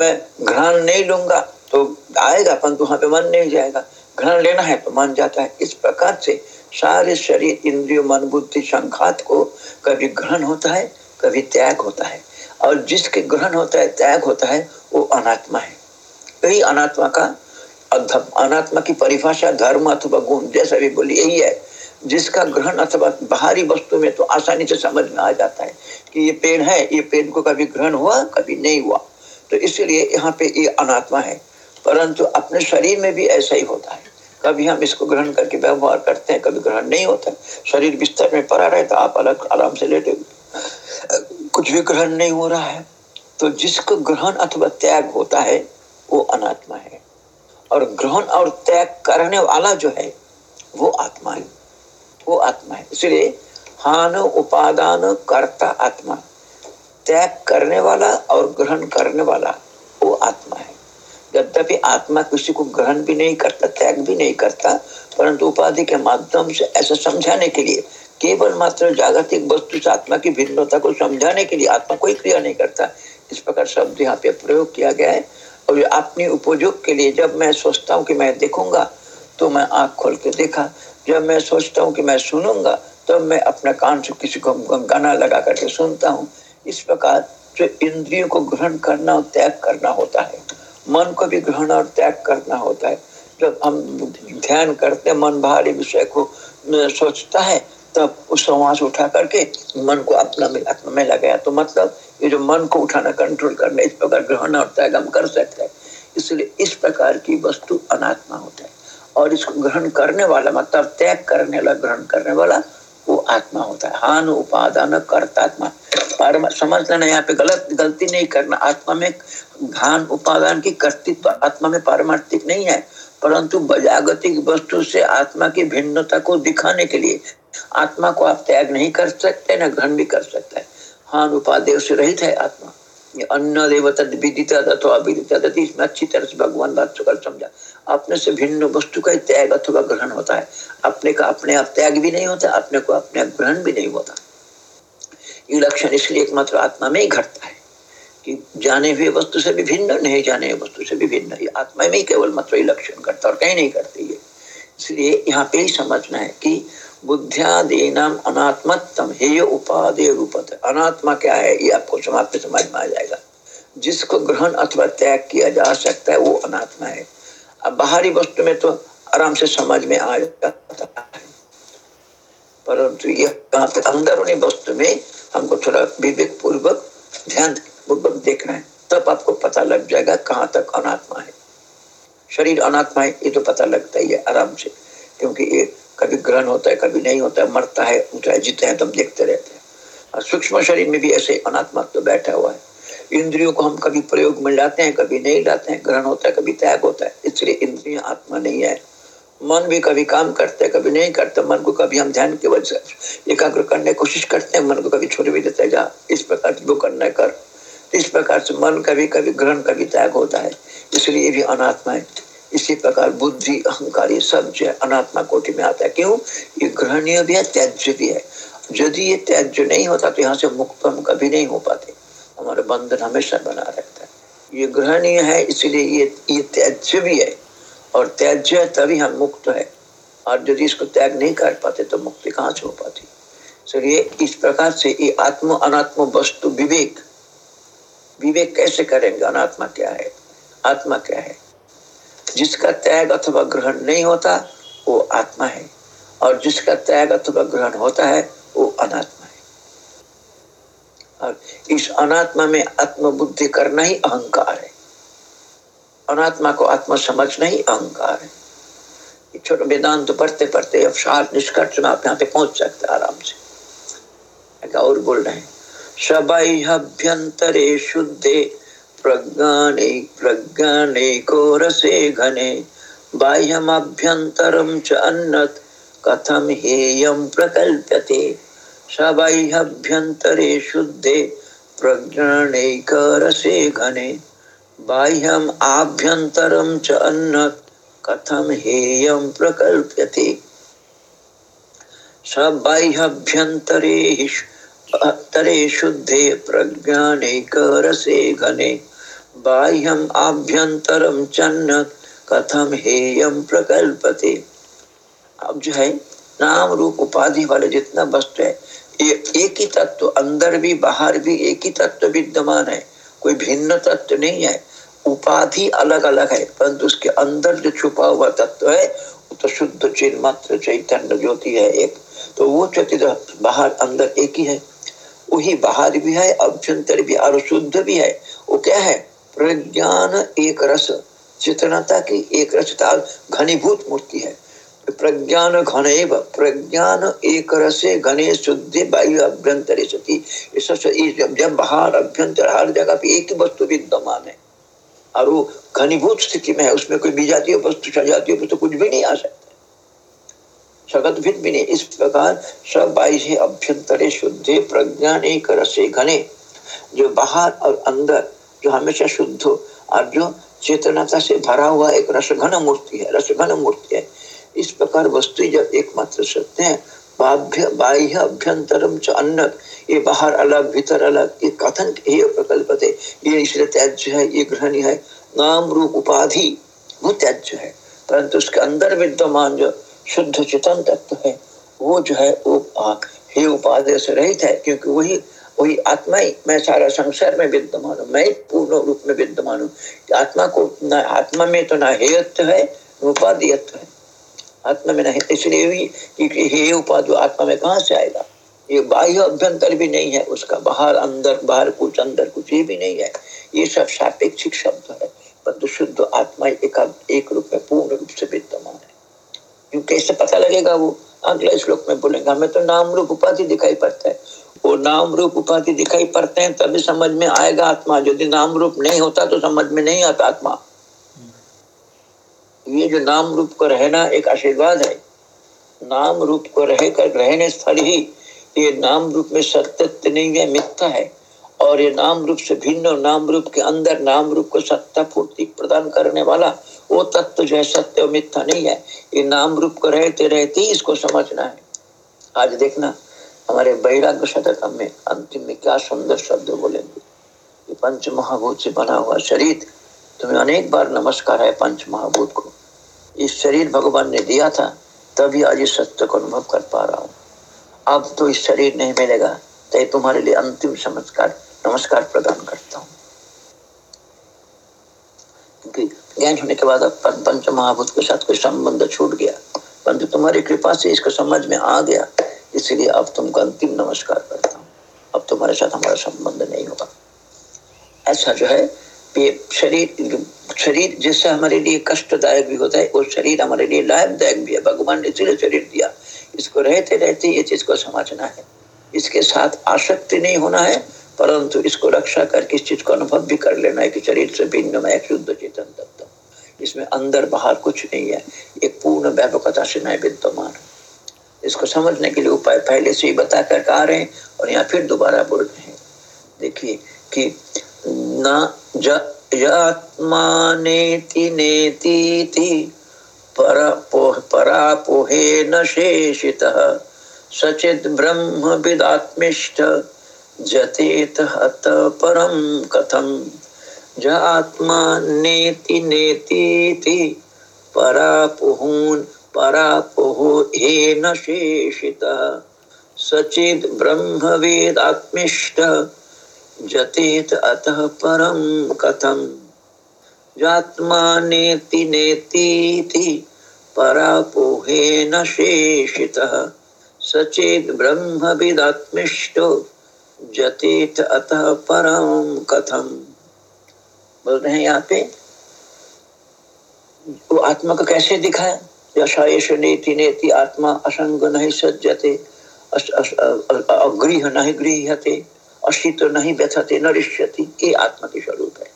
मैं ग्रहण नहीं लूँगा तो आएगा, परंतु वहाँ पे मन नहीं जाएगा। ग्रहण लेना है तो मन जाता है। इस प्रकार से सारे शरीर, इंद्रिय, मन, बुद्धि संघात को कभी ग्रहण होता है, कभी त्याग होता है। और जिसके ग्रहण होता है, त्याग होता है, वो अनात्मा है। यही अनात्मा का अनात्मा की परिभाषा, धर्म अथवा गुण, जैसा भी बोली यही है। जिसका ग्रहण अथवा बाहरी वस्तु में तो आसानी से समझ में आ जाता है कि ये पेड़ है, ये पेड़ को कभी ग्रहण हुआ, कभी नहीं हुआ। तो इसलिए यहाँ पे ये अनात्मा है। परंतु अपने शरीर में भी ऐसा ही होता है। कभी हम इसको ग्रहण करके व्यवहार करते हैं, कभी ग्रहण नहीं होता। शरीर बिस्तर में पड़ा रहता, आप अलग आराम से लेटे। कुछ भी ग्रहण नहीं हो रहा है तो जिसको ग्रहण अथवा त्याग होता है, वो अनात्मा है। और ग्रहण और त्याग करने वाला जो है, वो आत्मा है। वो आत्मा है। इसलिए हान उपादान करता आत्मा। त्याग करने वाला और ग्रहण करने वाला, वो आत्मा है। यद्यपि आत्मा किसी को ग्रहण भी नहीं करता, त्याग भी नहीं करता, परंतु उपाधि के माध्यम से ऐसा समझाने के लिए केवल मात्र जागतिक वस्तु से आत्मा की भिन्नता को समझाने के लिए आत्मा कोई क्रिया नहीं करता। इस प्रकार शब्द यहाँ पे प्रयोग किया गया है। और अपने उपयोग के लिए जब मैं सोचता हूँ कि मैं देखूँगा तो मैं आँख खोल के देखा। जब मैं सोचता हूँ कि मैं सुनूँगा, तब तो मैं अपने कान से किसी को गाना लगा करके सुनता हूँ। इस प्रकार जो इंद्रियों को ग्रहण करना और त्याग करना होता है, मन को भी ग्रहण और त्याग करना होता है। जब हम ध्यान करते मन भारी विषय को सोचता है तब उस समाज उठा करके मन को अपना में आत्मा में लगाया। तो मतलब ये जो मन को उठाना कंट्रोल करना, इस प्रकार ग्रहण और त्याग हम कर सकते हैं। इसलिए इस प्रकार की वस्तु अनात्मा होता है। और इसको ग्रहण करने वाला मतलब त्याग करने वाला, ग्रहण करने वाला, वो आत्मा होता है। हान उपादान कर्तात्मा। पर समझ यहाँ पे गलत, गलती नहीं करना। आत्मा में घान उपादान की कर्तृत्व आत्मा में पारमार्थिक नहीं है। परंतु बजागतिक वस्तु से आत्मा की भिन्नता को दिखाने के लिए आत्मा को आप त्याग नहीं कर सकते, ना ग्रहण भी कर सकते हैं। हान उपादेय से रहित है आत्मा। अन्न देव तद इसमें अच्छी तरह से भगवान बात कर समझा अपने से भिन्न वस्तु का त्याग अथवा ग्रहण होता है। अपने का अपने आप त्याग भी नहीं होता अपने को अपने आप ग्रहण भी नहीं होता। ये लक्षण इसलिए एकमात्र आत्मा में ही घटता है कि जाने हुए वस्तु से भी भिन्न, नहीं जाने हुए वस्तु से भी भिन्न। ये आत्मा में ही केवल मात्र लक्षण करता और कहीं नहीं करती है इसलिए यहाँ पे ही समझना है कि बुद्धियादीनाम अनात्मत्तम हेय उपादेय रूपत। अनात्मा क्या है? ये आपको समाप्त समझ में आ जाएगा। जिसको ग्रहण अथवा त्याग किया जा सकता है, वो अनात्मा है। अब बाहरी वस्तु में तो आराम से समझ में आ जाता है। परंतु यह कहाँ पे अंदरूनी वस्तु में हमको थोड़ा विवेक पूर्वक ध्यान पूर्वक देखना है। तब आपको पता लग जाएगा कहाँ तक अनात्मा है। शरीर अनात्मा है, ये तो पता लगता ही है आराम से। क्योंकि ये कभी ग्रहण होता है, कभी नहीं होता है, मरता है चाहे जीते हैं तो हम देखते रहते हैं। और सूक्ष्म शरीर में भी ऐसे अनात्मा तो बैठा हुआ है। इंद्रियों को हम कभी प्रयोग में लाते हैं, कभी नहीं लाते हैं, ग्रहण होता है, कभी त्याग होता है, इसलिए इंद्रिया आत्मा नहीं है। मन भी कभी काम करते हैं, कभी नहीं करते, मन को कभी हम ध्यान के वजह से एकाग्र करने की कोशिश करते हैं, मन को कभी छोड़ भी देते हैं, जा, इस प्रकार से वो करना कर। इस प्रकार से मन कभी कभी ग्रहण, कभी त्याग होता है, इसलिए ये भी अनात्मा है। इसी प्रकार बुद्धि, अहंकार, ये सब जो है अनात्मा कोटि में आता है। क्यों? ये ग्रहणीय भी है, त्याज्य भी है। यदि ये त्याज्य नहीं होता तो यहाँ से मुक्त हम कभी नहीं हो पाते। हमारा बंधन हमेशा बना रहता है। ये ग्रहणीय है, इसलिए ये ये त्याज्य भी है। और त्याज्य है तभी हम मुक्त है। और यदि इसको त्याग नहीं कर पाते तो मुक्ति कहाँ से हो पाती? चलिए, इस प्रकार से ये आत्म, अनात्म वस्तु विवेक। विवेक कैसे करेंगे? अनात्मा क्या है? आत्मा क्या है? जिसका त्याग अथवा ग्रहण नहीं होता, वो आत्मा है। और जिसका त्याग अथवा ग्रहण होता है, वो अनात्मा है। और इस अनात्मा में आत्मबुद्धि करना ही अहंकार है। अनात्मा को आत्मा समझना ही अहंकार है। छोटे वेदांत तो पढ़ते पढ़ते अब सात निष्कर्ष में आप यहाँ पे पहुँच सकते आराम से। और बोल रहे हैं? शबैभ्यंतरे शुद्धे प्रज्ञाने प्रज्ञानेको रसे घने। बाह्यमभ्यन्तरं च अन्नत्। कथं हेयं प्रकल्प्यते? सबाह्यभ्यन्तरे शुद्धे प्रज्ञानैकरसे घने। बाह्यम् आभ्यन्तरं च अन्नत्। कथं हेयं प्रकल्प्यते? सबाह्यभ्यन्तरे तरे शुद्धे प्रज्ञानैकरसे घने। बाह्यम आभ्यंतरम चन्न कथम हेयम प्रकल्पते। अब जो है, नाम रूप उपाधि वाले जितना वस्तु है, ये एक ही तत्व अंदर भी, बाहर भी, एक ही तत्व विद्यमान है। कोई भिन्न तत्व नहीं है। उपाधि अलग अलग है, परंतु उसके अंदर जो छुपा हुआ तत्व है, वो तो शुद्ध चिन्ह मात्र चैतन्य ज्योति है एक। तो वो चैत्य बाहर, अंदर एक ही है। वही बाहर भी है, अभ्यंतर भी, और शुद्ध भी है। वो क्या है? प्रज्ञान एक रस। चेतनता की एक रसता घनीभूत मूर्ति है। प्रज्ञान घन प्रज्ञान एक रसे घने शुद्ध वायु अभ्यंतर सती जब बाहर अभ्यंतर, हर जगह पे एक ही वस्तु विद्यमान है। और वो घनीभूत स्थिति में है, उसमें कोई विजातीय वस्तु सजातीय वस्तु कुछ भी नहीं आ सकता। सगत भिन्न भी नहीं। इस प्रकार सब बाह्य अभ्यंतरे शुद्ध, प्रज्ञान एक रसे घने। जो बाहर और अंदर जो हमेशा शुद्ध हो और जो चेतनता से भरा हुआ एक रसघन मूर्ति है, रसघन मूर्ति है। इस प्रकार वस्तु जब एकमात्र सत्य है बाह्य अभ्यंतरम च अन्न ये बाहर अलग, भीतर अलग, ये कथन ये प्रकल्प थे। ये इसलिए त्याज्य है, ये ग्रहणी है। नाम रूप उपाधि, वो त्याज्य है। परंतु उसके अंदर विद्यमान जो शुद्ध चेतन तत्व है, वो जो है, वो हे उपाधि से रहित है, क्योंकि वही वही आत्मा ही, मैं सारा संसार में विद्यमान हूँ, मैं पूर्ण रूप में विद्यमान हूँ। आत्मा को न, आत्मा में तो ना हेयत्व है उपाधियत्व है। आत्मा में नहीं इसलिए भी हे उपाधि, आत्मा में कहाँ से आएगा? ये बाह्य अभ्यंतर भी नहीं है, उसका बाहर अंदर, बाहर कुछ, अंदर कुछ ये भी नहीं है। ये सब सापेक्षिक शब्द है परंतु शुद्ध आत्मा एक एक रूप में पूर्ण रूप से विद्यमान है। क्यों, कैसे पता लगेगा वो? अगले श्लोक में बोलेंगे, हमें तो नाम रूप उपाधि दिखाई पड़ता है। वो नाम रूप उपाधि दिखाई पड़ते हैं, तभी समझ में आएगा आत्मा। यदि नाम रूप नहीं होता तो समझ में नहीं आता आत्मा। ये जो नाम रूप को रहना एक आशीर्वाद है। नाम रूप को रह कर रहने स्थल ही, ये नाम रूप में सत्य नहीं है, मिथ्या है। और ये नाम रूप से भिन्न नाम रूप के अंदर नाम रूप को सत्ता पूर्ति प्रदान करने वाला, वो तत्व जो है सत्य और मिथ्या नहीं है। ये नाम रूप को रहते रहते ही इसको समझना है। आज देखना हमारे वैराग्य शतकम में अंतिम में क्या सुंदर शब्द बोलेंगे ये पंच महाभूत से बना हुआ शरीर तुम्हें अनेक बार नमस्कार है पंच महाभूत को। इस शरीर भगवान ने दिया था, तभी आज इस सत्य को अनुभव कर पा रहा हूँ। अब तो इस शरीर नहीं मिलेगा तो तुम्हारे लिए अंतिम चमत्कार नमस्कार प्रदान करता हूँ। क्योंकि ज्ञान होने के बाद अब पंच महाभूत के साथ कोई संबंध छूट गया। परंतु तुम्हारी कृपा से इसको समझ में आ गया। इसलिए अब तुमको अंतिम नमस्कार करता हूँ। अब तुम्हारे साथ हमारा संबंध नहीं होगा। ऐसा जो है शरीर शरीर जैसे हमारे लिए कष्टदायक भी होता है, वो शरीर हमारे लिए लाभदायक भी है। भगवान ने इसलिए शरीर दिया। इसको रहते रहते ये चीज़ को समझना है। इसके साथ आसक्ति नहीं होना है, परंतु इसको रक्षा करके इस चीज़ को अनुभव भी कर लेना है कि शरीर से भिन्न में एक शुद्ध चेतन तत्व इसमें अंदर बाहर कुछ नहीं है। एक पूर्ण व्यापकता से नए विद्यमान इसको समझने के लिए उपाय पहले से ही बता कर आ रहे हैं और यहाँ फिर दोबारा बोल रहे हैं। देखिए कि न नेति नेति परापोहे न शेषितः सचिद ब्रह्म विदात्मिष्ठ जतेत हत परम कथम। ज आत्मा नेति नेति परापुहून हे शेषितः सचिद ब्रह्म वेदात्मिष्ठ जतेत अतः परम कथम। जात्मा नेति नेति परापोहेन शेषितः सचेत ब्रह्म विदात्मिष्टो जतेत अतः परम कथम। बोल रहे हैं यहाँ पे, वो आत्मा को कैसे नेति नेति आत्मा असंग नहीं सज्जते नहीं अशित नहीं व्यथते ये आत्मा के स्वरूप है।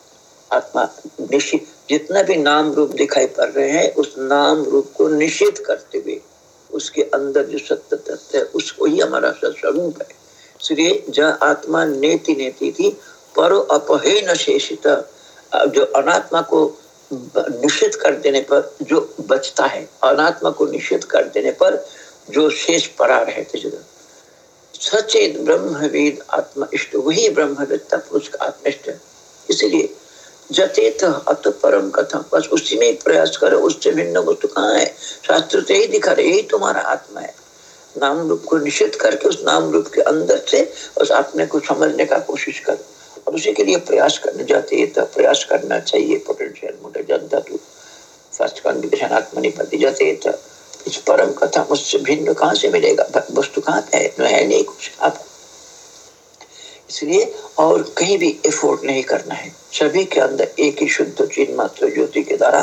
आत्मा निश्चित जितना भी नाम रूप दिखाई पड़ रहे हैं, उस नाम रूप को निषेध करते हुए, उसके अंदर जो सत्य तत्व है उसको ही हमारा स्वरूप है। इसलिए जहाँ आत्मा नेति नेति थी, पर अपहे न शेषित जो अनात्मा को निषेध कर देने पर जो बचता है, अनात्मा को निषेध कर देने पर जो शेष पड़ा रहते जगह सचेत ब्रह्मवेद आत्मा इष्ट वही ब्रह्मवेदता पुरुष का आत्मिष्ट इसीलिए जतेत अत परम कथा बस उसी में प्रयास करो, उससे भिन्न वस्तु कहाँ है? शास्त्र से ही दिखा रहे, यही तुम्हारा आत्मा है। नाम रूप को निषेध करके उस नाम रूप के अंदर से उस आत्मा को समझने का कोशिश करो। और उसी के लिए प्रयास करने जाते तो प्रयास करना चाहिए पोटेंशियल मोटे जनता तू। फ़र्स्ट आत्मनिपति जाते तो इस परम कथा मुझसे भिन्न कहाँ से मिलेगा? वस्तु कहाँ है, है नहीं कुछ आपको इसलिए और कहीं भी एफोर्ट नहीं करना है। सभी के अंदर एक ही शुद्ध चिन्ह मात्र ज्योति के द्वारा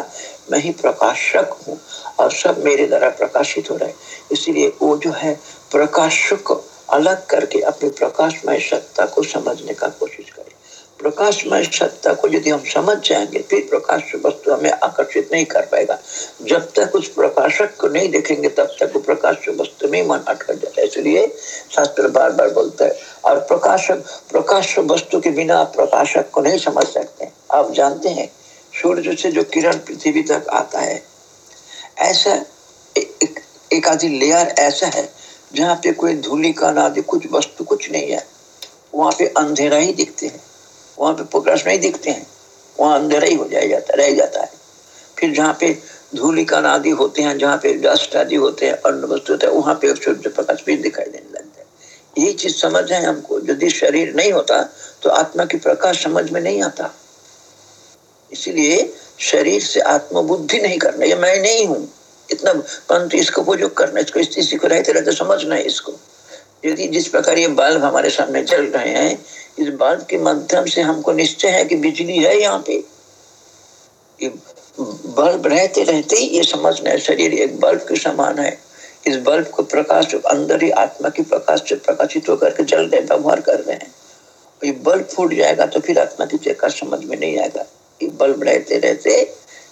मैं ही प्रकाशक हूँ और सब मेरे द्वारा प्रकाशित हो रहे इसलिए वो जो है प्रकाशक अलग करके अपनी प्रकाशमय सत्ता को समझने का कोशिश करें। प्रकाशमय सत्ता को यदि हम समझ जाएँगे फिर प्रकाश वस्तु हमें आकर्षित नहीं कर पाएगा। जब तक उस प्रकाशक को नहीं देखेंगे तब तक वो प्रकाश वस्तु में मन अटक जाता है। इसलिए शास्त्र बार बार बोलता है और प्रकाशक प्रकाश वस्तु के बिना प्रकाशक को नहीं समझ सकते। आप जानते हैं सूर्य से जो किरण पृथ्वी तक आता है ऐसा एक, एक आधी लेयर ऐसा है जहाँ पे कोई धूली का आदि कुछ वस्तु कुछ नहीं है। वहाँ पे अंधेरा ही दिखते हैं। वहाँ पे प्रकाश नहीं दिखते हैं। वहाँ अंधेरा ही हो जाया जाता, रह जाता है। फिर जहाँ पे धूलिका आदि होते हैं, जहाँ पे डस्ट आदि होते हैं, अन्न वस्तु होते हैं, वहाँ पे सूर्य प्रकाश भी दिखाई देने लगता है। यही चीज़ समझ है हमको। यदि शरीर नहीं होता तो आत्मा की प्रकाश समझ में नहीं आता। इसलिए शरीर से आत्मबुद्धि नहीं करना। ये मैं नहीं हूँ। इतना परंतु इसको उपयोग करना इसको इसी को रहते रहते समझना है इसको। यदि जिस प्रकार ये बल्ब हमारे सामने चल रहे हैं, इस बल्ब के माध्यम से हमको निश्चय है कि बिजली है यहाँ पे। बल्ब रहते रहते ही ये समझना है, शरीर एक बल्ब के समान है। इस बल्ब को प्रकाश अंदर ही आत्मा की प्रकाश से प्रकाशित होकर के जल रहे व्यवहार कर रहे हैं। ये बल्ब फूट जाएगा तो फिर आत्मा की प्रकाश समझ में नहीं आएगा। ये बल्ब रहते रहते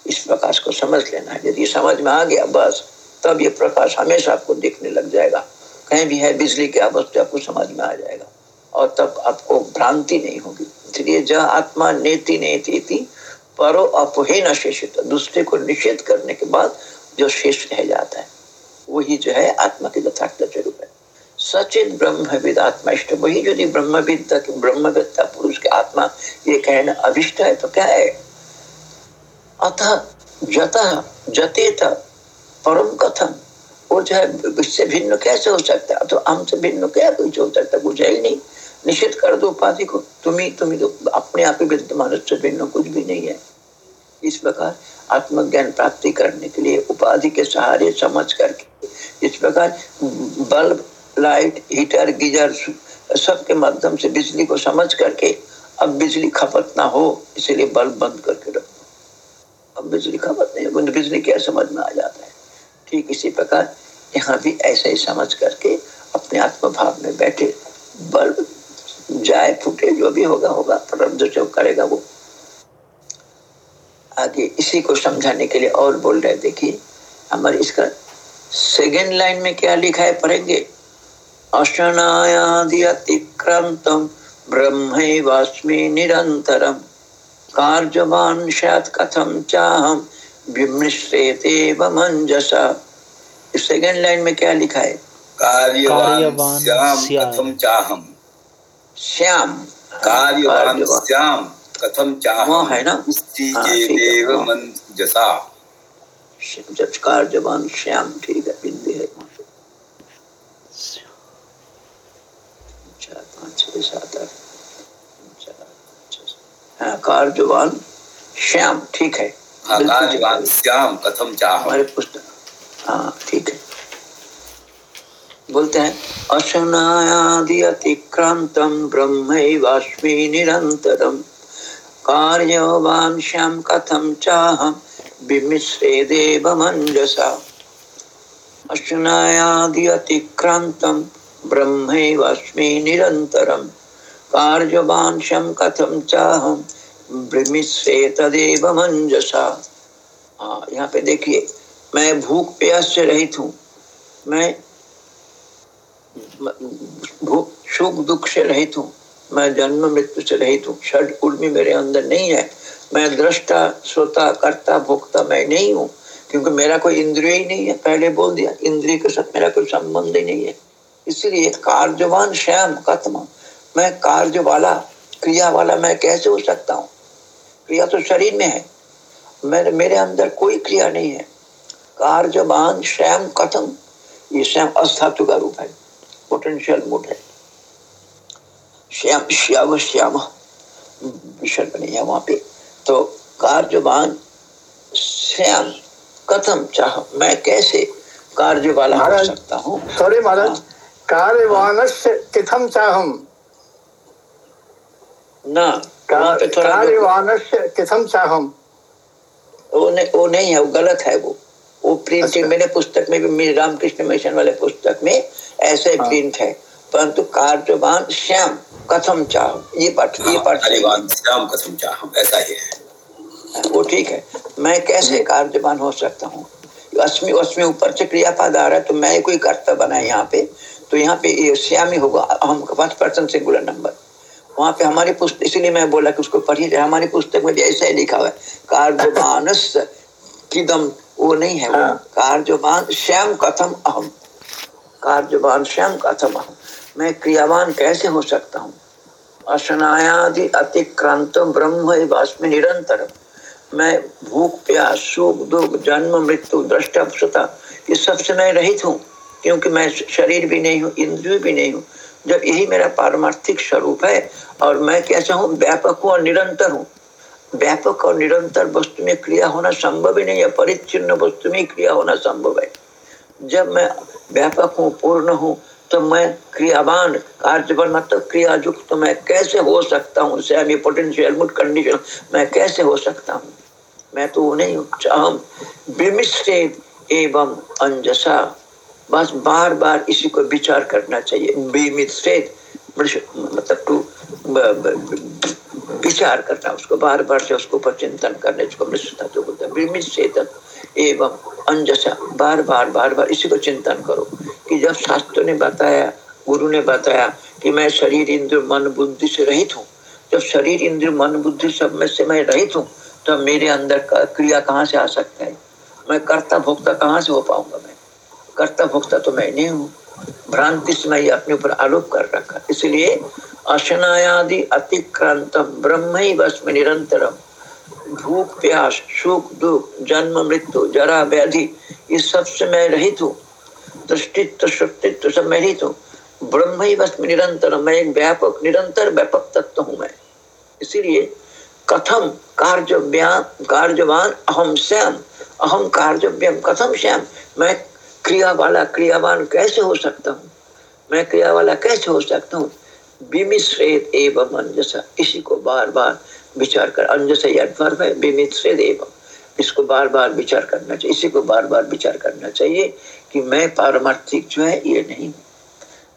इस प्रकाश को समझ लेना है। यदि समझ में आ गया, बस, तब ये प्रकाश हमेशा आपको दिखने लग जाएगा। कहीं भी है बिजली की अवस्था आपको समझ में आ जाएगा। और तब आपको भ्रांति नहीं होगी। इसलिए जह आत्मा नेति नेति परो अपहे न शेषित। दूसरे को निषेध करने के बाद जो शेष रह जाता है, वही जो है आत्मा के यथार्थ स्वरूप है। सचित ब्रह्मविद आत्मा, इष्ट, वही यदि ब्रह्मविद ब्रह्मविद्ता पुरुष के आत्मा, ये कहना अभिष्ट है तो क्या है? अतः जत जते परम कथम। वो जो है इससे भिन्न कैसे हो सकता है? तो हमसे भिन्न क्या कुछ हो सकता कुछ है? ही नहीं। निषेध कर दो उपाधि को। तुम्ही तुम्ही तो अपने आप ही विद्यमान से भिन्न कुछ भी नहीं है। इस प्रकार आत्मज्ञान प्राप्ति करने के लिए उपाधि के सहारे समझ करके, इस प्रकार बल्ब, लाइट, हीटर, गीजर सबके माध्यम से बिजली को समझ करके अब बिजली खपत ना हो, इसीलिए बल्ब बंद करके रखो। अब बिजली खपत नहीं हो बिजली क्या समझ में आ जाता है। ठीक इसी प्रकार यहाँ भी ऐसे ही समझ करके अपने आत्म भाव में बैठे, बल्ब जाए, फूटे, जो भी होगा होगा प्रारब्ध जो करेगा वो। आगे इसी को समझाने के लिए और बोल रहे देखिए हमारे इसका सेकेंड लाइन में क्या लिखा है पढ़ेंगे? अशनायादि अतिक्रांतम ब्रह्मैवास्मि निरंतरम कार्यवान शायद कथम चाहम मंजसा सेकेंड लाइन में क्या लिखा है? कार्यवान श्याम कथम चाहम श्याम। कार्यवान श्याम कथम चाहम है ना? देव मन जसा जब कार्यवान श्याम ठीक है बिंदी है। चार पाँच छः सात आठ। हाँ कार्यवान श्याम ठीक है। कार्यवान श्याम कथम चाहम हमारे पुस्तक हाँ ठीक है। बोलते हैं अशनायादि अतिक्रांतम ब्रह्मैवास्मि निरंतरम। कार्यवान श्याम कथम चाहम विमिश्रे देव मंजसा अशनायादि अतिक्रांतम ब्रह्मैवास्मि निरंतरम। कार्यवान श्याम कथम चाहम विमिश्रे तदेव मंजसा हाँ यहाँ पे देखिए, मैं भूख प्यास से रहित हूँ। मैं भूख, सुख दुख से रहित हूँ। मैं जन्म मृत्यु से रहित हूँ। षड उर्मी मेरे अंदर नहीं है। मैं दृष्टा, श्रोता, करता, भोक्ता मैं नहीं हूँ। क्योंकि मेरा कोई इंद्रिय ही नहीं है, पहले बोल दिया। इंद्रिय के साथ मेरा कोई संबंध ही नहीं है। इसलिए कार्यवान श्याम, कथम। मैं कार्य वाला क्रिया वाला मैं कैसे हो सकता हूँ? क्रिया तो शरीर में है। मेरे मेरे अंदर कोई क्रिया नहीं है। कार्यवान श्याम कथम ये श्याम अस्थातु का रूप है। पोटेंशियल मूड है। श्याम श्याम श्याम विसर्ग नहीं है वहाँ पे। तो कार्यवान श्याम कथम चाह मैं कैसे कार्य वाला हो सकता हूँ? सॉरी महाराज कार्यवान कथम चाहम। ना कार्यवान कथम चाहम वो नहीं वो नहीं है वो गलत है वो। वो प्रिंट अच्छा। मेरे पुस्तक में भी मेरे रामकृष्ण मिशन वाले पुस्तक में ऐसे हाँ। प्रिंट है। परंतु कार्यवान श्याम कथम चाह। ये पाठ ये पाठ श्याम कथम चाह। ऐसा ही है। वो ठीक है। मैं कैसे कार्यवान हो सकता हूँ? अस्मि अस्मि ऊपर से क्रियापद आ रहा है तो मैं कोई कर्ता बना है यहाँ पे। तो यहाँ पे ये श्याम ही होगा हम पाँच परसेंट सिंगुलर नंबर वहाँ पे हमारी पुस्तक इसीलिए मैं बोला कि उसको पढ़िए हमारी पुस्तक में भी ऐसा ही लिखा हुआ है कार्यवानस किदम। वो नहीं है हाँ। कार्यवान श्याम कथम अहम। कार्यवान श्याम कथम अहम। मैं क्रियावान कैसे हो सकता हूँ? अशनायादि अतिक्रांत ब्रह्म वास्म निरंतर मैं भूख प्यास सुख दुख जन्म मृत्यु दृष्टा ये सबसे मैं रहित हूँ क्योंकि मैं शरीर भी नहीं हूँ इंद्रिय भी नहीं हूँ। जब यही मेरा पारमार्थिक स्वरूप है, और मैं कैसा हूँ व्यापक हूँ और निरंतर हूँ। व्यापक और निरंतर वस्तु में क्रिया होना संभव ही नहीं है, परिच्छिन्न वस्तु में क्रिया होना संभव है। जब मैं व्यापक हूँ, पूर्ण हूँ तो मैं क्रियावान कार्यबल मतलब क्रिया युक्त तो मैं कैसे हो सकता हूँ? सेमी पोटेंशियल मुड कंडीशन मैं कैसे हो सकता हूँ? मैं तो नहीं हूँ एवं अंजसा। बस बार बार इसी को विचार करना चाहिए। विमिश्रित मतलब टू विचार करना, उसको बार बार से उसको ऊपर चिंतन करने उसको मिश्रता जो बोलते हैं एवं अंजसा, बार बार बार बार इसी को चिंतन करो कि जब शास्त्र ने बताया, गुरु ने बताया कि मैं शरीर इंद्र मन, बुद्धि से रहित हूँ, जब शरीर इंद्र मन, बुद्धि सब में से मैं रहित हूँ तो मेरे अंदर क्रिया कहाँ से आ सकता है? मैं कर्ता, भोक्ता कहाँ से हो पाऊँगा मैं? कर्ता भोक्ता तो मैं नहीं हूँ। भ्रांति से मैं अपने ऊपर आरोप कर रखा। इसलिए अशनायादि अतिक्रांत ब्रह्म ही बस निरंतरम। भूख, प्यास, सुख, दुख, जन्म, मृत्यु, जरा, व्याधि इस सबसे मैं रहित हूँ। दृष्टित्व, शक्तित्व सब मैं रहित हूँ। ब्रह्म ही बस निरंतर मैं एक व्यापक, निरंतर, व्यापक तत्व हूँ मैं। इसीलिए कथम कार्य कार्यवान अहम श्याम। अहम कार्य कथम श्याम। मैं क्रिया वाला क्रियावान कैसे हो सकता हूँ? मैं क्रिया वाला कैसे हो सकता हूँ? एवं अंजसा। इसी को बार बार विचार कर, अंजस है एवं। इसको बार बार विचार करना चाहिए। इसी को बार बार विचार करना चाहिए कि मैं पारमार्थिक जो है, ये नहीं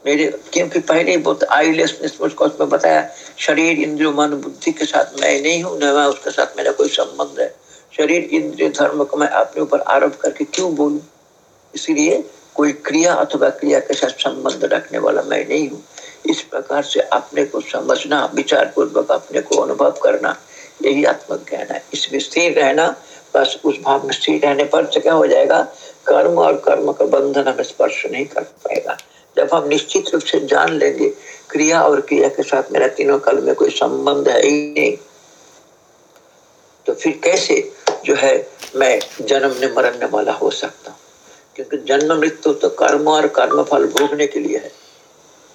मेरे, क्योंकि पहले बहुत आईलेसनेस मुझको उसमें बताया, शरीर, इंद्रिय, मन, बुद्धि के साथ मैं नहीं हूँ, न उसके साथ मेरा कोई संबंध है। शरीर, इंद्रिय, धर्म को मैं अपने ऊपर आरोप करके क्यों बोलूँ? इसीलिए कोई क्रिया अथवा क्रिया के साथ संबंध रखने वाला मैं नहीं हूँ। इस प्रकार से अपने को समझना विचार पूर्वक अपने को अनुभव करना, यही आत्मज्ञान है। इसमें स्थिर रहना, बस उस भाव में स्थिर रहने पर क्या हो जाएगा? कर्म और कर्म का बंधन हमें स्पर्श नहीं कर पाएगा। जब हम निश्चित रूप से जान लेंगे, क्रिया और क्रिया के साथ मेरा तीनों काल में कोई संबंध है ही नहीं तो फिर कैसे जो है मैं जन्म मरने वाला हो सकता हूँ? क्योंकि जन्म मृत्यु तो कर्म और कर्म फल भोगने के लिए है।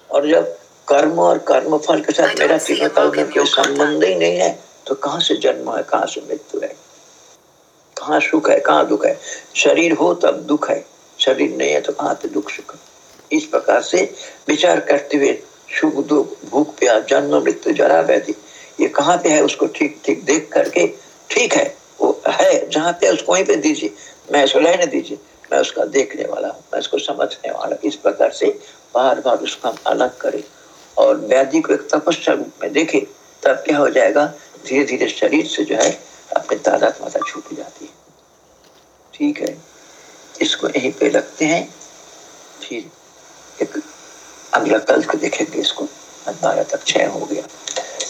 और जब कर्म और कर्म फल के साथ मेरा तीनों काल में कोई संबंध ही। नहीं है तो कहाँ से जन्म है कहाँ से मृत्यु है? कहाँ सुख है कहाँ दुख है? शरीर हो तब दुख है शरीर नहीं है तो कहाँ पे दुख सुख है? इस प्रकार से विचार करते हुए सुख दुख भूख प्यास जन्म मृत्यु जरा व्याधि ये कहाँ पे है उसको ठीक ठीक देख करके ठीक है वो है जहाँ पे उसको वहीं पे दीजिए मैं लेने दीजिए। मैं उसका देखने वाला मैं उसको समझने वाला इस प्रकार से बार बार उसका अलग करें और व्याधि को एक तपस्या रूप में देखे, तब क्या हो जाएगा? धीरे धीरे शरीर से जो है, अपने तादात माता छूट जाती है। ठीक है? इसको यहीं पे रखते हैं। फिर एक अगला कल को देखेंगे इसको। बारह तक छह हो गया।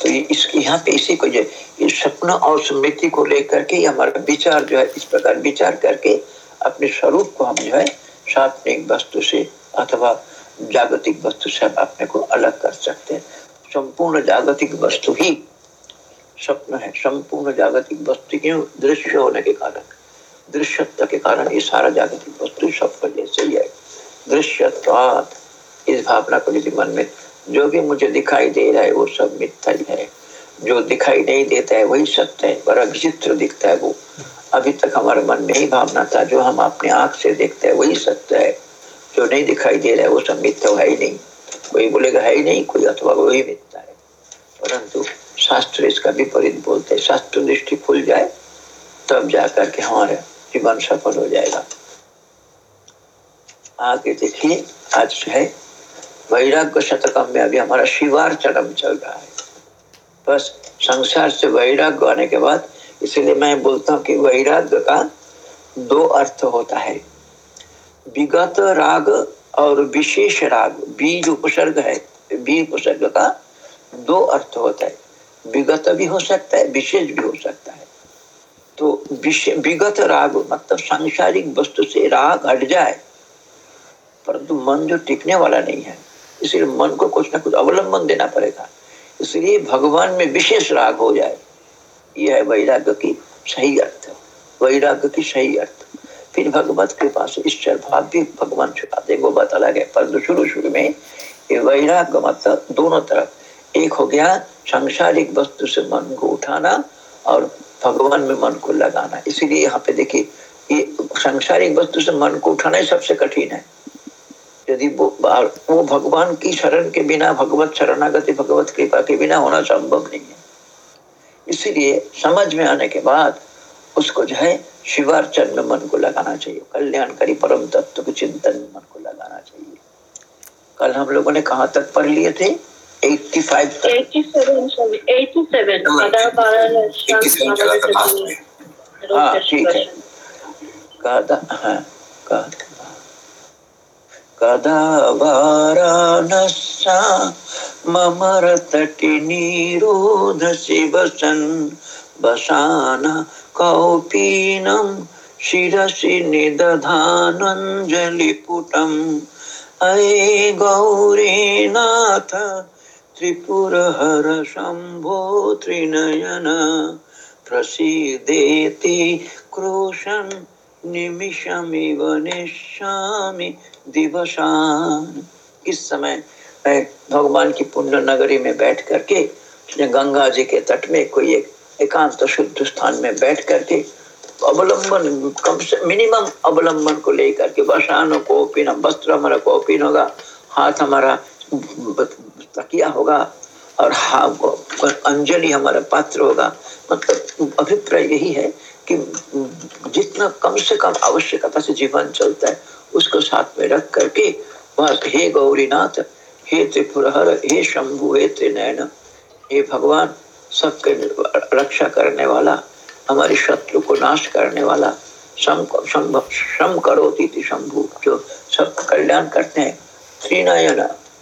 तो ये इस, यहाँ पे इसी को जो सपना और स्मृति को लेकर के हमारा विचार जो है, इस प्रकार विचार करके अपने स्वरूप को हम जो है सात्विक वस्तु से अथवा जागतिक वस्तु से हम अपने को अलग कर सकते हैं। संपूर्ण जागतिक वस्तु ही स्वप्न है। संपूर्ण जागतिक वस्तु क्यों दृश्य होने के कारण, दृश्यत्व के कारण ये सारा जागतिक वस्तु स्वप्न जैसे ही है। दृश्य इस भावना को यदि मन में जो भी मुझे दिखाई दे रहा है, वो सब मिथ्या ही है। जो दिखाई नहीं देता है, वही सत्य है, बड़ा विचित्र दिखता है वो। अभी तक हमारे मन में ही भावना था, जो हम अपने आँख से देखते हैं, वही सत्य है। जो नहीं दिखाई दे रहा है, वो सब मिथ्या है ही नहीं। कोई बोलेगा, है ही नहीं, कोई अथवा वही मिथ्या है। परंतु शास्त्र इसका विपरीत बोलते हैं, शास्त्र दृष्टि खुल जाए, तब जाकर के हमारा जीवन सफल हो जाएगा। आगे देखिए, आज है, वैराग्य शतकम में अभी हमारा शिवार चरम चल रहा है। बस संसार से वैराग्य आने के बाद इसलिए मैं बोलता हूँ कि वैराग्य का दो अर्थ होता है। विगत राग और विशेष राग, बीज उपसर्ग है, बीज उपसर्ग का दो अर्थ होता है। विगत भी हो सकता है, विशेष भी हो सकता है। तो विगत राग मतलब सांसारिक वस्तु से राग हट जाए, परंतु मन जो टिकने वाला नहीं है, इसलिए मन को कुछ ना कुछ अवलंबन देना पड़ेगा। इसलिए भगवान में विशेष राग हो जाए। यह है वैराग्य की सही अर्थ। वैराग्य की सही अर्थ। फिर भगवत कृपा से ईश्वर भाव भी भगवान छुपाते वो बात अलग है पर शुरू शुरू में ये वैराग्य मतलब दोनों तरफ़। एक हो गया सांसारिक वस्तु से मन को उठाना और भगवान में मन को लगाना। इसीलिए यहाँ पे देखिए, ये सांसारिक वस्तु से मन को उठाना ही सबसे कठिन है। यदि वो वो भगवान की शरण के बिना भगवत शरणागति भगवत कृपा के बिना होना संभव नहीं है। इसीलिए समझ में आने के बाद उसको जो है शिवार्चन में मन को लगाना चाहिए। कल्याणकारी परम तत्व के चिंतन में मन को लगाना चाहिए। कल हम लोगों ने कहा तक पढ़ लिए थे? 85 तक। 87 87 हाँ। ठीक है। कदा हाँ कदा वाराणस्या ममरतटिनिरोध शिवसन् वसान कौपीनं, शिरसि निदधानञ्जलिपुटम् अये गौरीनाथ त्रिपुरहर शम्भो त्रिनयन, प्रसीदेति क्रोशन् निमिषमिव निशामि दिवसान इस समय भगवान की पुण्य नगरी में बैठ करके गंगा जी के तट में कोई एक एकांत शुद्ध स्थान में बैठ करके, अवलंबन, कम से मिनिमम अवलंबन को लेकर के वसानो को पीना, वस्त्र हमारा कोपिन होगा, हाथ हमारा तकिया होगा, और हाँ अंजलि हमारा पात्र होगा। मतलब अभिप्राय यही है कि जितना कम से कम आवश्यकता से जीवन चलता है उसको साथ में रख करके वहाँ हे गौरीनाथ हे त्रिपुरहर हे शंभु हे त्रिनयन हे भगवान सबके रक्षा करने वाला हमारे शत्रु को नाश करने वाला श्रम करो थी शंभु जो सब कल्याण करते हैं। त्रिनयन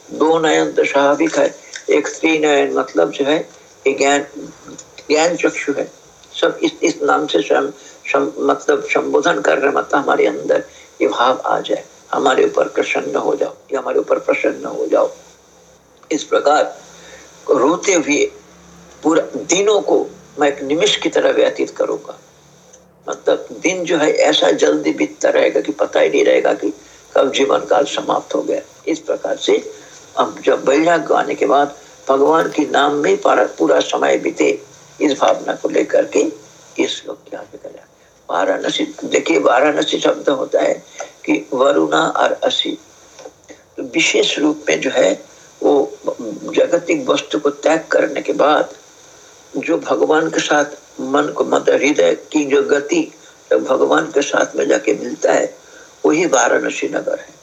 दो नयन तो स्वाभाविक है। एक त्रिनयन मतलब जो है ज्ञान ज्ञान चक्षु है। सब इस इस नाम से शम, मतलब संबोधन कर रहे मतलब हमारे अंदर। ये भाव आ जाए हमारे ऊपर प्रसन्न हो जाओ। या हमारे ऊपर प्रसन्न हो जाओ। इस प्रकार रोते हुए पूरा दिनों को मैं एक निमिष की तरह व्यतीत करूँगा। मतलब दिन जो है ऐसा जल्दी बीतता रहेगा कि पता ही नहीं रहेगा कि कब जीवन काल समाप्त हो गया। इस प्रकार से अब जब वैराग्य आने के बाद भगवान के नाम में पूरा समय बीते, इस भावना को लेकर के ये श्लोक क्या करा। वाराणसी, देखिए वाराणसी शब्द होता है कि वरुणा और असी। तो विशेष रूप में जो है, वो जगतिक वस्तु को त्याग करने के बाद जो भगवान के साथ मन को मत हृदय की जो गति जब भगवान के साथ में जाके मिलता है, वही वाराणसी नगर है।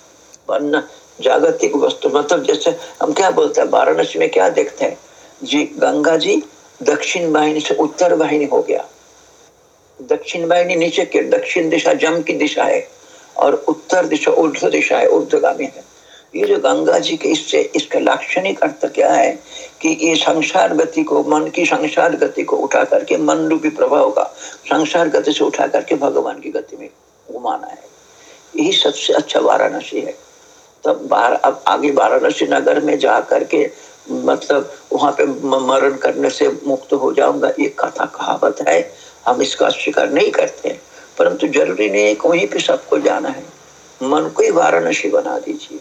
वरना जागतिक वस्तु मतलब जैसे हम क्या बोलते हैं, वाराणसी में क्या देखते हैं? जी, गंगा जी दक्षिण वाहिनी से उत्तर वाहिनी हो गया। दक्षिण वाहिनी नीचे के, दक्षिण दिशा जम की दिशा है और उत्तर दिशा ऊर्ध दिशा है ऊर्धगामी है। ये जो गंगा जी के इससे, इसका लाक्षणिक अर्थ क्या है कि ये संसार गति को, मन की संसार गति को उठा करके मन रूपी प्रभाव का, संसार गति से उठा करके भगवान की गति में घुमाना है। यही सबसे अच्छा वाराणसी है। तब बार, अब आगे वाराणसी नगर में जा करके मतलब वहाँ पे मरण करने से मुक्त हो जाऊँगा, ये कथा कहावत है। हम इसका स्वीकार नहीं करते हैं। परंतु ज़रूरी नहीं है कि वहीं पे सबको जाना है। मन को ही वाराणसी बना दीजिए।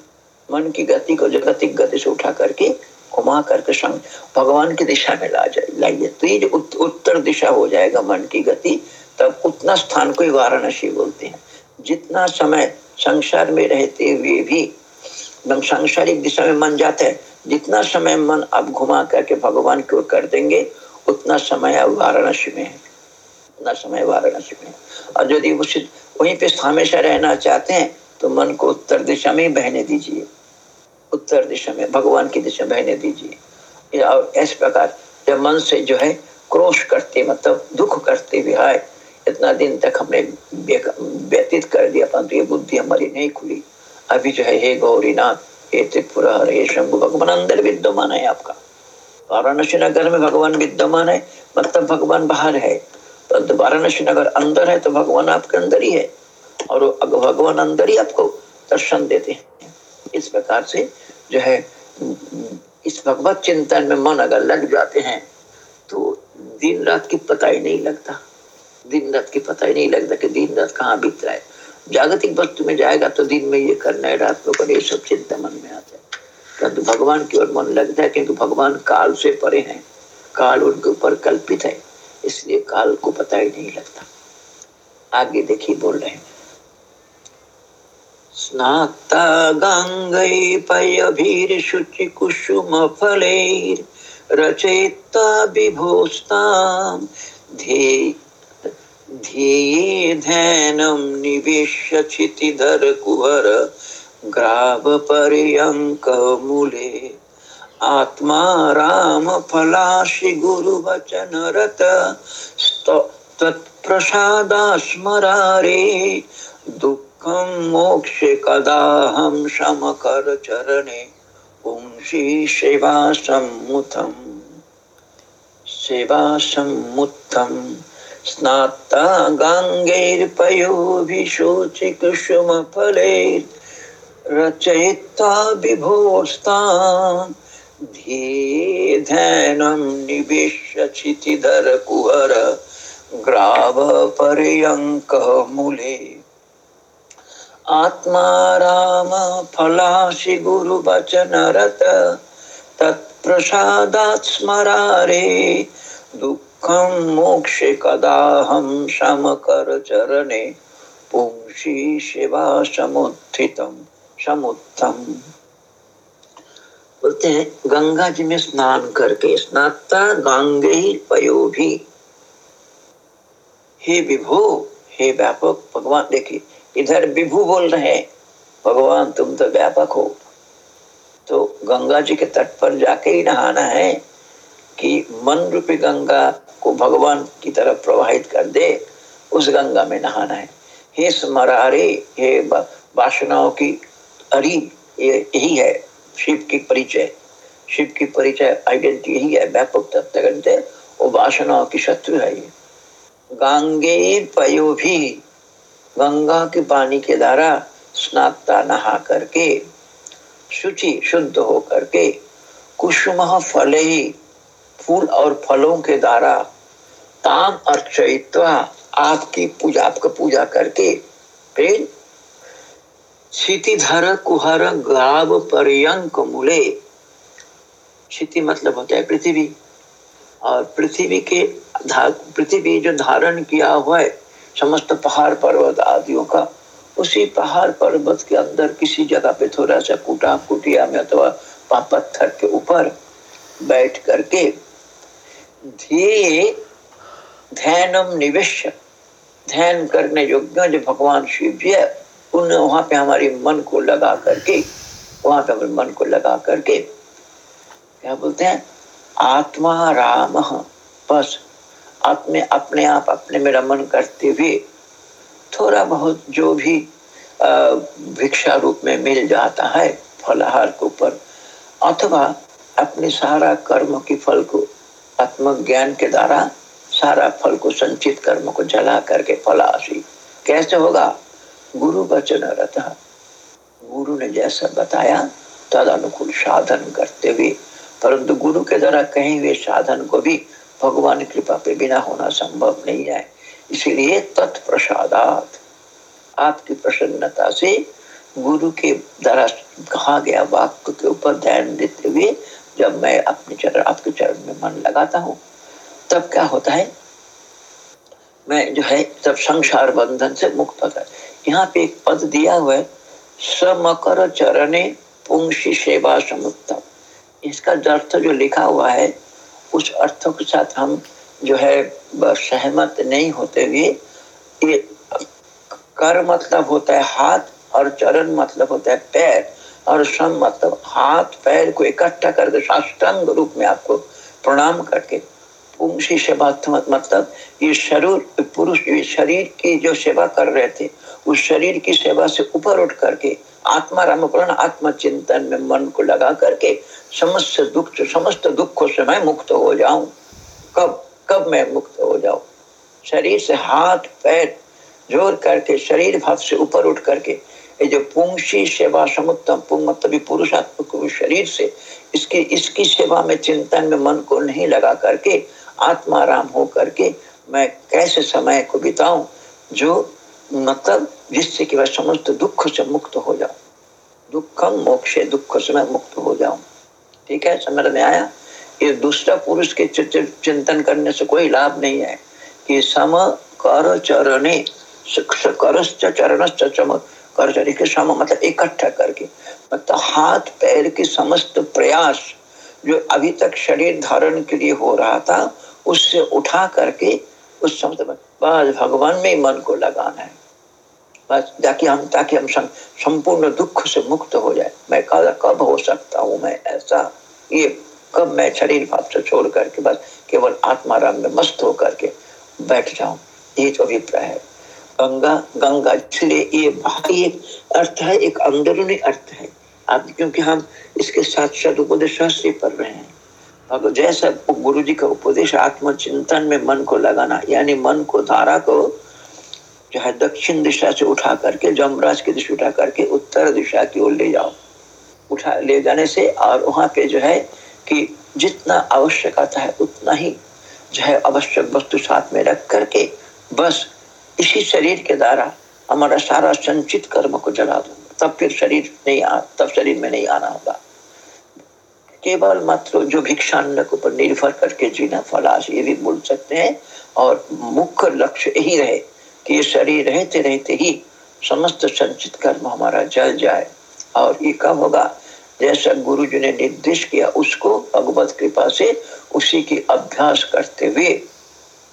मन की गति को जगतिक गति से उठा करके घुमा करके संग भगवान की दिशा में ला जाए। लाइए तो ये जो उत्तर दिशा हो जाएगा मन की गति, तब उतना स्थान को ही वाराणसी बोलते हैं। जितना समय संसार में रहते हुए भी सांसारिक दिशा में मन जाता है, जितना समय मन आप घुमा करके भगवान की ओर कर देंगे, उतना समय अब वाराणसी में है। उतना समय वाराणसी में और यदि उसी वहीं पे हमेशा रहना चाहते हैं तो मन को उत्तर दिशा में बहने दीजिए। उत्तर दिशा में, भगवान की दिशा बहने दीजिए। और इस प्रकार जब मन से जो है क्रोश करते मतलब दुख करते हुए आए, इतना दिन तक हमने व्यतीत कर दिया, परंतु ये बुद्धि हमारी नहीं खुली। अभी जो है, हे गौरीनाथ, हे त्रिपुरा, हे शंभु, भगवान अंदर विद्यमान है आपका। वाराणसी नगर में भगवान विद्यमान है मतलब भगवान बाहर है। परंतु वाराणसी नगर अंदर है तो भगवान आपके अंदर ही है। और भगवान अंदर ही आपको दर्शन देते हैं। इस प्रकार से जो है, इस भगवत चिंतन में मन अगर लग जाते हैं तो दिन रात की पता ही नहीं लगता। दिन रात की पता ही नहीं लगता कि दिन रात कहाँ बीत रहा है। जागतिक वस्तु में जाएगा तो दिन में ये करना है, रात को ये सब चिंता मन में आता है। परंतु भगवान की ओर मन लगता है क्योंकि भगवान काल से परे हैं। काल उनके ऊपर कल्पित है। इसलिए काल को पता ही नहीं लगता। आगे देखिए बोल रहे हैं। स्नाता गंगै पयभिर्शुचि कुसुम फलैर् रचयिता विभोस्तां ध्यानं निवेश्य क्षितिधर कुहर ग्राव पर्यङ्कमूले आत्मा राम फलाशि गुरुवचन रत तत्प्रसादा स्मरारे। दुःखं मोक्षे कदाहं समकर चरणे। पुंसि सेवा सम्मुखम् सेवा सम्मुखम् स्नाता गाङ्गैर्पयोभिशोचि कुसुमफलैर्रचयित्वा विभोस्तान् ध्ये ध्यानं निवेश्य क्षितिधर कुहर ग्राव पर्यङ्कमूले आत्मा राम फलाशि गुरुवचन रत तत्प्रसादात् स्मरारे, दुःखं मोक्षे कदाहं समकर चरणे, पुंसि शिवा समुत्थितं, समुत्थम। बोलते हैं, गंगा जी में स्नान करके स्नाता गांगे पयो भी हे विभो, हे व्यापक भगवान, देखिए, इधर विभू बोल रहे हैं, भगवान, तुम तो व्यापक हो। तो गंगा जी के तट पर जाके ही नहाना है कि मन रूपी गंगा को भगवान की तरफ़ प्रवाहित कर दे, उस गंगा में नहाना है। हे स्मरारे, हे वासनाओं की अरी यही है। शिव की परिचय। शिव की परिचय आइडेंटिटी यही है व्यापक तत्व वो वासनाओं की शत्रु है ये। गांगे पयो भी गंगा के पानी के द्वारा स्नाता नहा करके, शुचि शुद्ध हो करके, कुसुम फले, फूल और फलों के द्वारा ताम अर्चयित्वा, आपकी पूजा, आपका पूजा करके, फिर क्षितिधर कुहर गाव पर्यंक मूले। क्षिति मतलब होता है पृथ्वी। और पृथ्वी के पृथ्वी जो धारण किया हुआ है, समस्त पहाड़ पर्वत आदियों का, उसी पहाड़ पर्वत के अंदर किसी जगह पे थोड़ा सा कुटा कुटिया में अथवा तो पत्थर के ऊपर बैठ करके ध्येय, ध्यानम निवेश ध्यान करने योग्य जो भगवान शिव जी है उन वहाँ पे हमारे मन को लगा करके, वहाँ पे हमारे मन को लगा करके, क्या बोलते हैं, आत्मा राम, बस, अपने अपने आप, अपने में रमन करते हुए थोड़ा बहुत जो भी भिक्षा रूप में मिल जाता है फलाहार के ऊपर, अथवा अपने सारा कर्म के फल को, आत्मज्ञान के द्वारा सारा फल को संचित कर्म को जला करके फलाशी कैसे होगा? गुरु वचन रथ गुरु ने जैसा बताया तद अनुकूल साधन करते हुए, परंतु गुरु के द्वारा कहीं हुए साधन को भी भगवान कृपा पे बिना होना संभव नहीं है। इसीलिए तत्प्रसादात। आपकी प्रसन्नता से गुरु के द्वारा कहा गया वाक्य के ऊपर ध्यान देते हुए, जब मैं अपने चरण, आपके चरण में मन लगाता हूँ, तब क्या होता है? मैं जो है, तब संसार बंधन से मुक्त होता है। यहाँ पे एक पद दिया हुआ है, समकर चरणे पुंसी सेवा समुत्तम। इसका अर्थ जो लिखा हुआ है, उस अर्थों के साथ हम जो है सहमत नहीं होते हुए, ये कर मतलब होता है हाथ और चरण मतलब होता है पैर, और सम मतलब हाथ, पैर को इकट्ठा करके साष्टांग रूप में आपको प्रणाम करके पुंसी सेवा मतलब ये शरीर, पुरुष शरीर की जो सेवा कर रहे थे उस शरीर की सेवा से ऊपर उठ करके, आत्मा रामकरण आत्म चिंतन में मन को लगा करके, समस्त दुख, समस्त दुखों से मैं मुक्त हो जाऊँ। कब कब मैं मुक्त हो जाऊँ? शरीर से हाथ, पैर ज़ोर करके, शरीर भाव से ऊपर उठ करके, ये जो पुंसी सेवा, समुत्तम मतलब पुरुषात्मक शरीर से, इसकी इसकी सेवा में, चिंतन में मन को नहीं लगा करके, आत्मा राम हो करके, मैं कैसे समय को बिताऊं? जो मतलब जिससे कि वह समस्त दुख से मुक्त हो जाऊँ। दुखम मोक्ष, दुख से मैं मुक्त हो जाऊँ। ठीक है, समझ में आया? ये दूसरा पुरुष के चिंतन करने से कोई लाभ नहीं है। कि सम कर चरणे करश्च कर चरण, के सम मतलब इकट्ठा करके। मतलब हाथ, पैर के समस्त प्रयास जो अभी तक शरीर धारण के लिए हो रहा था, उससे उठा करके उस समय बस भगवान में ही मन को लगाना है। बस ताकि हम ताकि हम संपूर्ण दुख से मुक्त हो जाए। मैं कब कब हो सकता हूँ मैं ऐसा? ये कब मैं शरीर भाव से छोड़ करके, बस केवल आत्माराम में मस्त होकर के बैठ जाऊँ? ये जो अभिप्राय है। गंगा गंगा इसलिए ये बाहरी एक अर्थ है, एक अंदरूनी अर्थ है। अब क्योंकि हम इसके साथ साथ उपदेश पढ़ रहे हैं। अब जैसा गुरु जी का उपदेश आत्मचिंतन में मन को लगाना, यानी मन को धारा को जो है दक्षिण दिशा से उठा करके, जमराज की दिशा उठा करके उत्तर दिशा की ओर ले जाओ। उठा, ले जाने से और वहाँ पे जो है कि जितना आवश्यक आता है उतना ही जो है आवश्यक वस्तु साथ में रख करके बस इसी शरीर के द्वारा हमारा सारा संचित कर्म को जला दो तब फिर शरीर नहीं आ, तब शरीर में नहीं आना होगा। केवल मात्र जो भिक्षान्न के ऊपर निर्भर करके जीना फलाश, ये भी बोल सकते हैं। और मुख्य लक्ष्य यही रहे कि ये शरीर रहते रहते ही समस्त संचित कर्म हमारा जल जाए। और ये कब होगा? जैसा गुरु जी ने निर्देश किया, उसको भगवत कृपा से उसी की अभ्यास करते हुए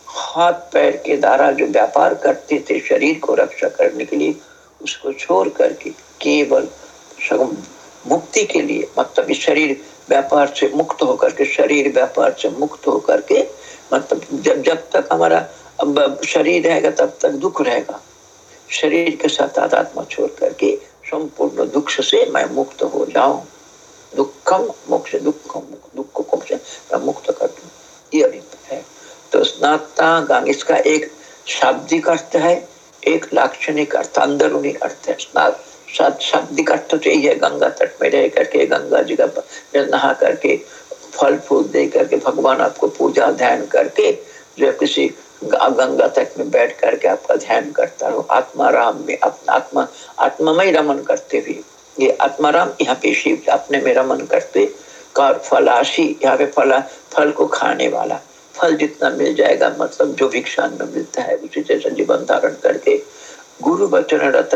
हाथ पैर के द्वारा जो व्यापार करते थे शरीर को रक्षा करने के लिए, उसको छोड़ करके केवल मुक्ति के लिए मतलब इस शरीर व्यापार से मुक्त होकर के, शरीर व्यापार से मुक्त होकर के मतलब जब जब तक हमारा शरीर रहेगा, तब तक दुख रहेगा। शरीर के साथ आत्मा छोड़ करके संपूर्ण दुख से मैं मुक्त हो जाऊँ। दुखम मोक्ष, दुखम दुख को मुक्त कर दूँ। ये है। तो स्नाता गंग इसका एक शाब्दिक अर्थ है, एक लाक्षणिक अर्थ, अंदरूनी अर्थ है। स्नात शाब्दिक अर्थ तो यही है गंगा तट में रह करके, गंगा जी का नहा करके, फल फूल दे करके, भगवान आपको पूजा, ध्यान करके, जो किसी गंगा तट में बैठ करके आपका ध्यान करता रहो। आत्मा राम में, अपना आत्मा आत्मामय रमन करते हुए। ये आत्माराम यहाँ पे शिव अपने में रमन करते कर फलाशी यहाँ पे फला, फल को खाने वाला। फल जितना मिल जाएगा मतलब जो भिक्षान में मिलता है, उसी जैसा जीवन धारण करके, गुरु वचन रत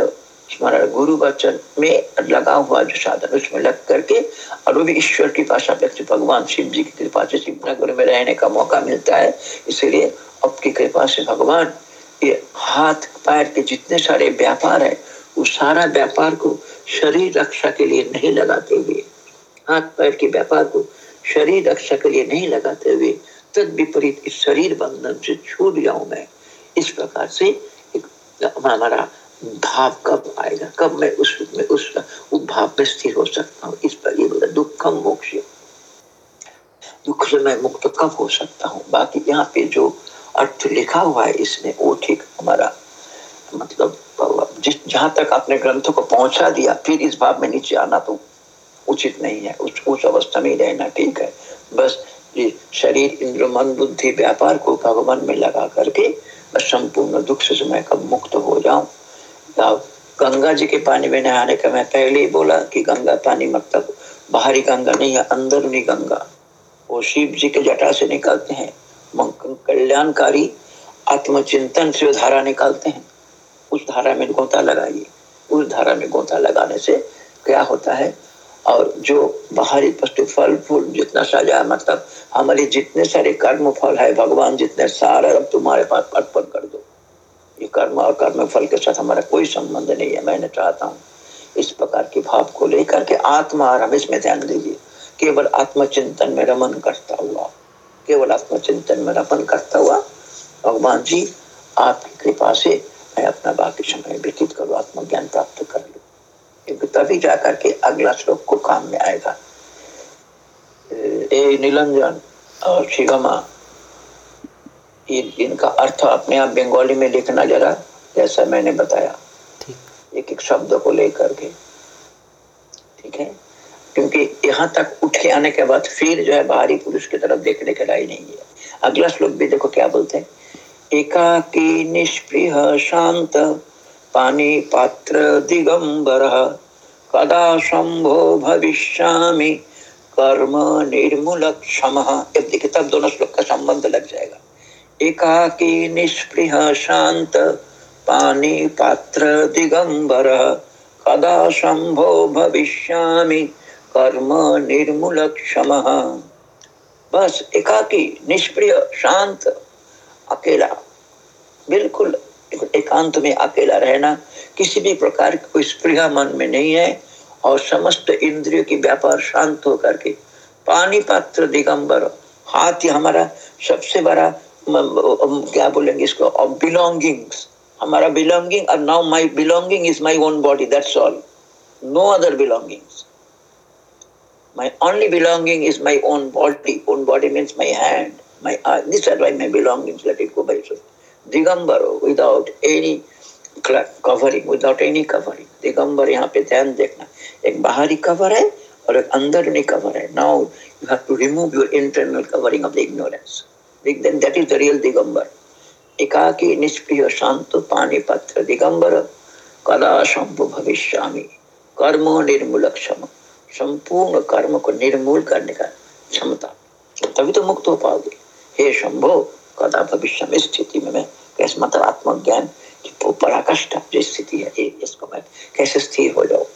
स्मरण गुरु वचन में लगा हुआ जो साधन, उसमें लग करके और वो भी ईश्वर की भाषा व्यक्ति, भगवान शिव जी की कृपा से शिवनगर में रहने का मौका मिलता है। इसलिए आपकी कृपा से भगवान ये हाथ, पैर के जितने सारे व्यापार है, वो सारा व्यापार को शरीर रक्षा के लिए नहीं लगाते हुए, हाथ, पैर के व्यापार को शरीर रक्षा के लिए नहीं लगाते हुए तद विपरीत इस शरीर बंधन से छूट जाऊँ मैं। इस प्रकार से हमारा भाव कब आएगा? कब मैं उस, में उस उस भाव में स्थिर हो सकता हूँ? इस पर ये बोला दुखम मोक्ष दुख से मैं मुक्त कब हो सकता हूँ? बाकी यहाँ पे जो अर्थ लिखा हुआ है, इसमें वो ठीक हमारा मतलब जिस, जहाँ तक आपने ग्रंथों को पहुँचा दिया, फिर इस भाव में नीचे आना तो उचित नहीं है। उस उस अवस्था में ही रहना ठीक है। बस ये शरीर, इंद्र, मन, बुद्धि, व्यापार को भगवान में लगा करके, बस संपूर्ण दुख से मैं कब मुक्त हो जाऊँ? गंगा जी के पानी में नहाने का मैं पहले ही बोला कि गंगा पानी मतलब बाहरी गंगा नहीं है अंदरूनी गंगा। वो शिव जी के जटा से निकलते हैं कल्याणकारी आत्मचिंतन से धारा निकालते हैं। उस धारा में गोता लगाइए। उस धारा में गोता लगाने से क्या होता है? और जो बाहरी वस्तु, फल, फूल, जितना सजा मतलब हमारे जितने सारे कर्म फल है, भगवान जितने सारे, अब तुम्हारे पास अर्पण कर दो। ये कर्म और कर्म फल के साथ हमारा कोई संबंध नहीं है। मैंने चाहता हूँ इस प्रकार के भाव को लेकर के आत्मा आराम इसमें ध्यान दीजिए। केवल आत्मचिंतन में रमन करता हुआ, केवल आत्मचिंतन में रमन करता हुआ, भगवान जी, आपकी कृपा से मैं अपना बाकी समय व्यतीत करूँ, आत्मज्ञान प्राप्त कर लू। क्योंकि तभी जाकर के अगला श्लोक को काम में आएगा। ए निरंजन और शिवमा ये इनका अर्थ अपने आप बंगाली में लिखना जरा जैसा मैंने बताया। एक एक शब्द को लेकर के। ठीक है? क्योंकि यहाँ तक उठ के आने के बाद फिर जो है बाहरी पुरुष की तरफ़ देखने के लाई नहीं है। अगला श्लोक भी देखो क्या बोलते हैं? एकाकी निष्प्रिय शांत पानी पात्र दिगंबर कदा शंभो भविष्यामि कर्म निर्मूल क्षम। देखिए तब दोनों श्लोक का संबंध लग जाएगा। एकाकी निष्पृह शांत पानी पात्र दिगंबर कदा शंभो भविष्यामि, कर्म निर्मूल क्षम बस, एकाकी निष्प्रिय शांत अकेला। बिल्कुल एकांत में अकेला रहना किसी भी प्रकार की कोई स्प्रिया मन में नहीं है और समस्त इंद्रियों की व्यापार शांत होकर के पानी पात्र दिगंबर, हाथ ही हमारा सबसे बड़ा क्या बोलेंगे इसको? बिलोंगिंग्स हमारा बिलोंगिंग और now my belonging is my own body that's all no other belongings only belonging is my own body. Own body means my hand, my eye. These are my belongings, let it go by itself. Digambar without any covering without any covering Digambar यहाँ पे ध्यान देखना। एक बाहरी cover है और एक अंदर कवर है। Now you have to remove your internal covering of the ignorance that is the real Digambar. एकाकी निष्प्रिय शांत पानी पत्र दिगंबर, कदा शंभु भविष्यामी। कर्म निर्मूल क्षम। संपूर्ण कर्म को निर्मूल करने का क्षमता। तभी तो मुक्त हो पाओगे। हे शंभो, कदा भविष्य में स्थिति में मैं कैसे मतलब आत्मज्ञान की पराकष्ट जो स्थिति है इसको मैं कैसे स्थिर हो जाओ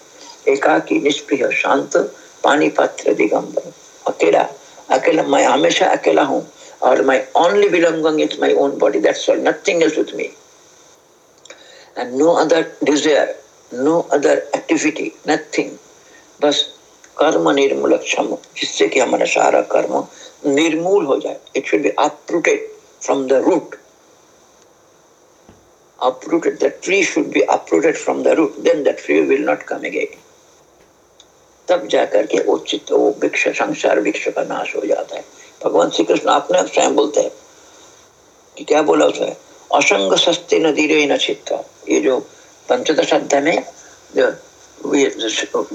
एकाकी निष्प्रिय शांत पानी पात्र दिगंबर। अकेला अकेला, मैं हमेशा अकेला हूँ। और my only belonging is my own body that's all nothing else with me and no other desire no other activity nothing बस कर्म निर्मूल जिससे कि हमारा सारा कर्म निर्मूल हो जाए it should be uprooted from the root. Uprooted, the tree should be uprooted from the root, then that tree will not come again. तब जाकर के वो चित्त वो वृक्ष संसार वृक्ष का नाश हो जाता है भगवान श्री कृष्ण अपने आप स्वयं बोलते हैं कि क्या बोला उसमें असंग सस्ते नदीरे न चित्त ये जो पंचदश अध्याय में जो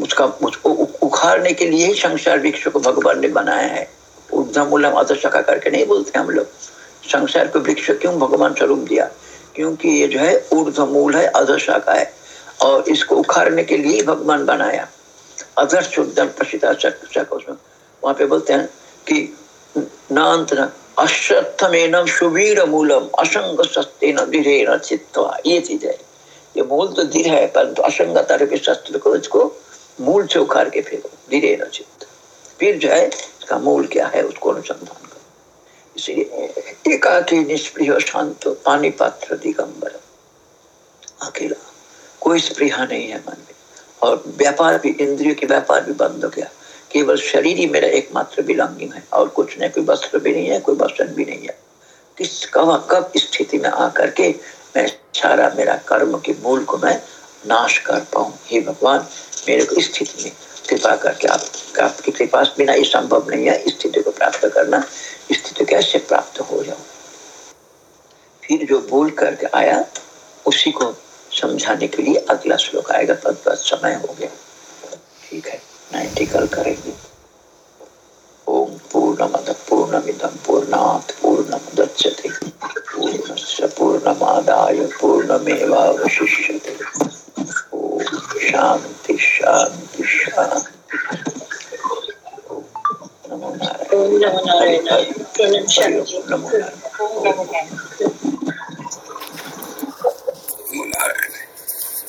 उसका उसको उखाड़ने के लिए ही संसार वृक्ष को भगवान ने बनाया है। ऊर्धमूलम अधशका करके नहीं बोलते हम लोग। संसार को वृक्ष क्यों भगवान स्वरूप दिया? क्योंकि ये जो है ऊर्ध मूल है अधशाखा है। और इसको उखाड़ने के लिए भगवान बनाया। अधर शुद्धम प्रसिद्ध वहाँ पे बोलते हैं कि नांत न अश्वत्थमेनम सुवीर मूलम असंग चित्वा ये चीज़ है ये मूल तो धीरे है, परंतु असंगता के शस्त्र को इसको मूल से उखाड़ के फेंको धीरे न चित्त। फिर जो है, इसका मूल क्या है, उसको अनुसंधान करो। इसलिए एकाकी निष्प्रिय शांत पानी पात्र दिगंबर। अकेला, कोई स्प्रिया नहीं है मन में। और व्यापार भी, इंद्रियों के व्यापार भी बंद हो गया। केवल शरीर ही मेरा एकमात्र बिलोंगिंग है और कुछ नहीं, कोई वस्त्र भी नहीं है, कोई वसन भी नहीं है। किस कब कब स्थिति में आकर के मैं सारा मेरा कर्म के मूल को मैं नाश कर पाऊँ? हे भगवान, मेरे को स्थिति में कृपा करके आप, आपकी कृपा बिना ये संभव नहीं है स्थिति को प्राप्त करना। स्थिति कैसे प्राप्त हो जाओ फिर जो बोल करके आया, उसी को समझाने के लिए अगला श्लोक आएगा, तब समय हो गया। ठीक है। नाइन्टी कल करेंगे। ओम पूर्णमद पूर्णमिदम पूर्णात् पूर्णमुदच्यते पूर्णस्य पूर्णमादाय पूर्णमेवावशिष्यते। ओम शांति शांति शांति नमो नारायण। नमो नारायण। नमो नारायण।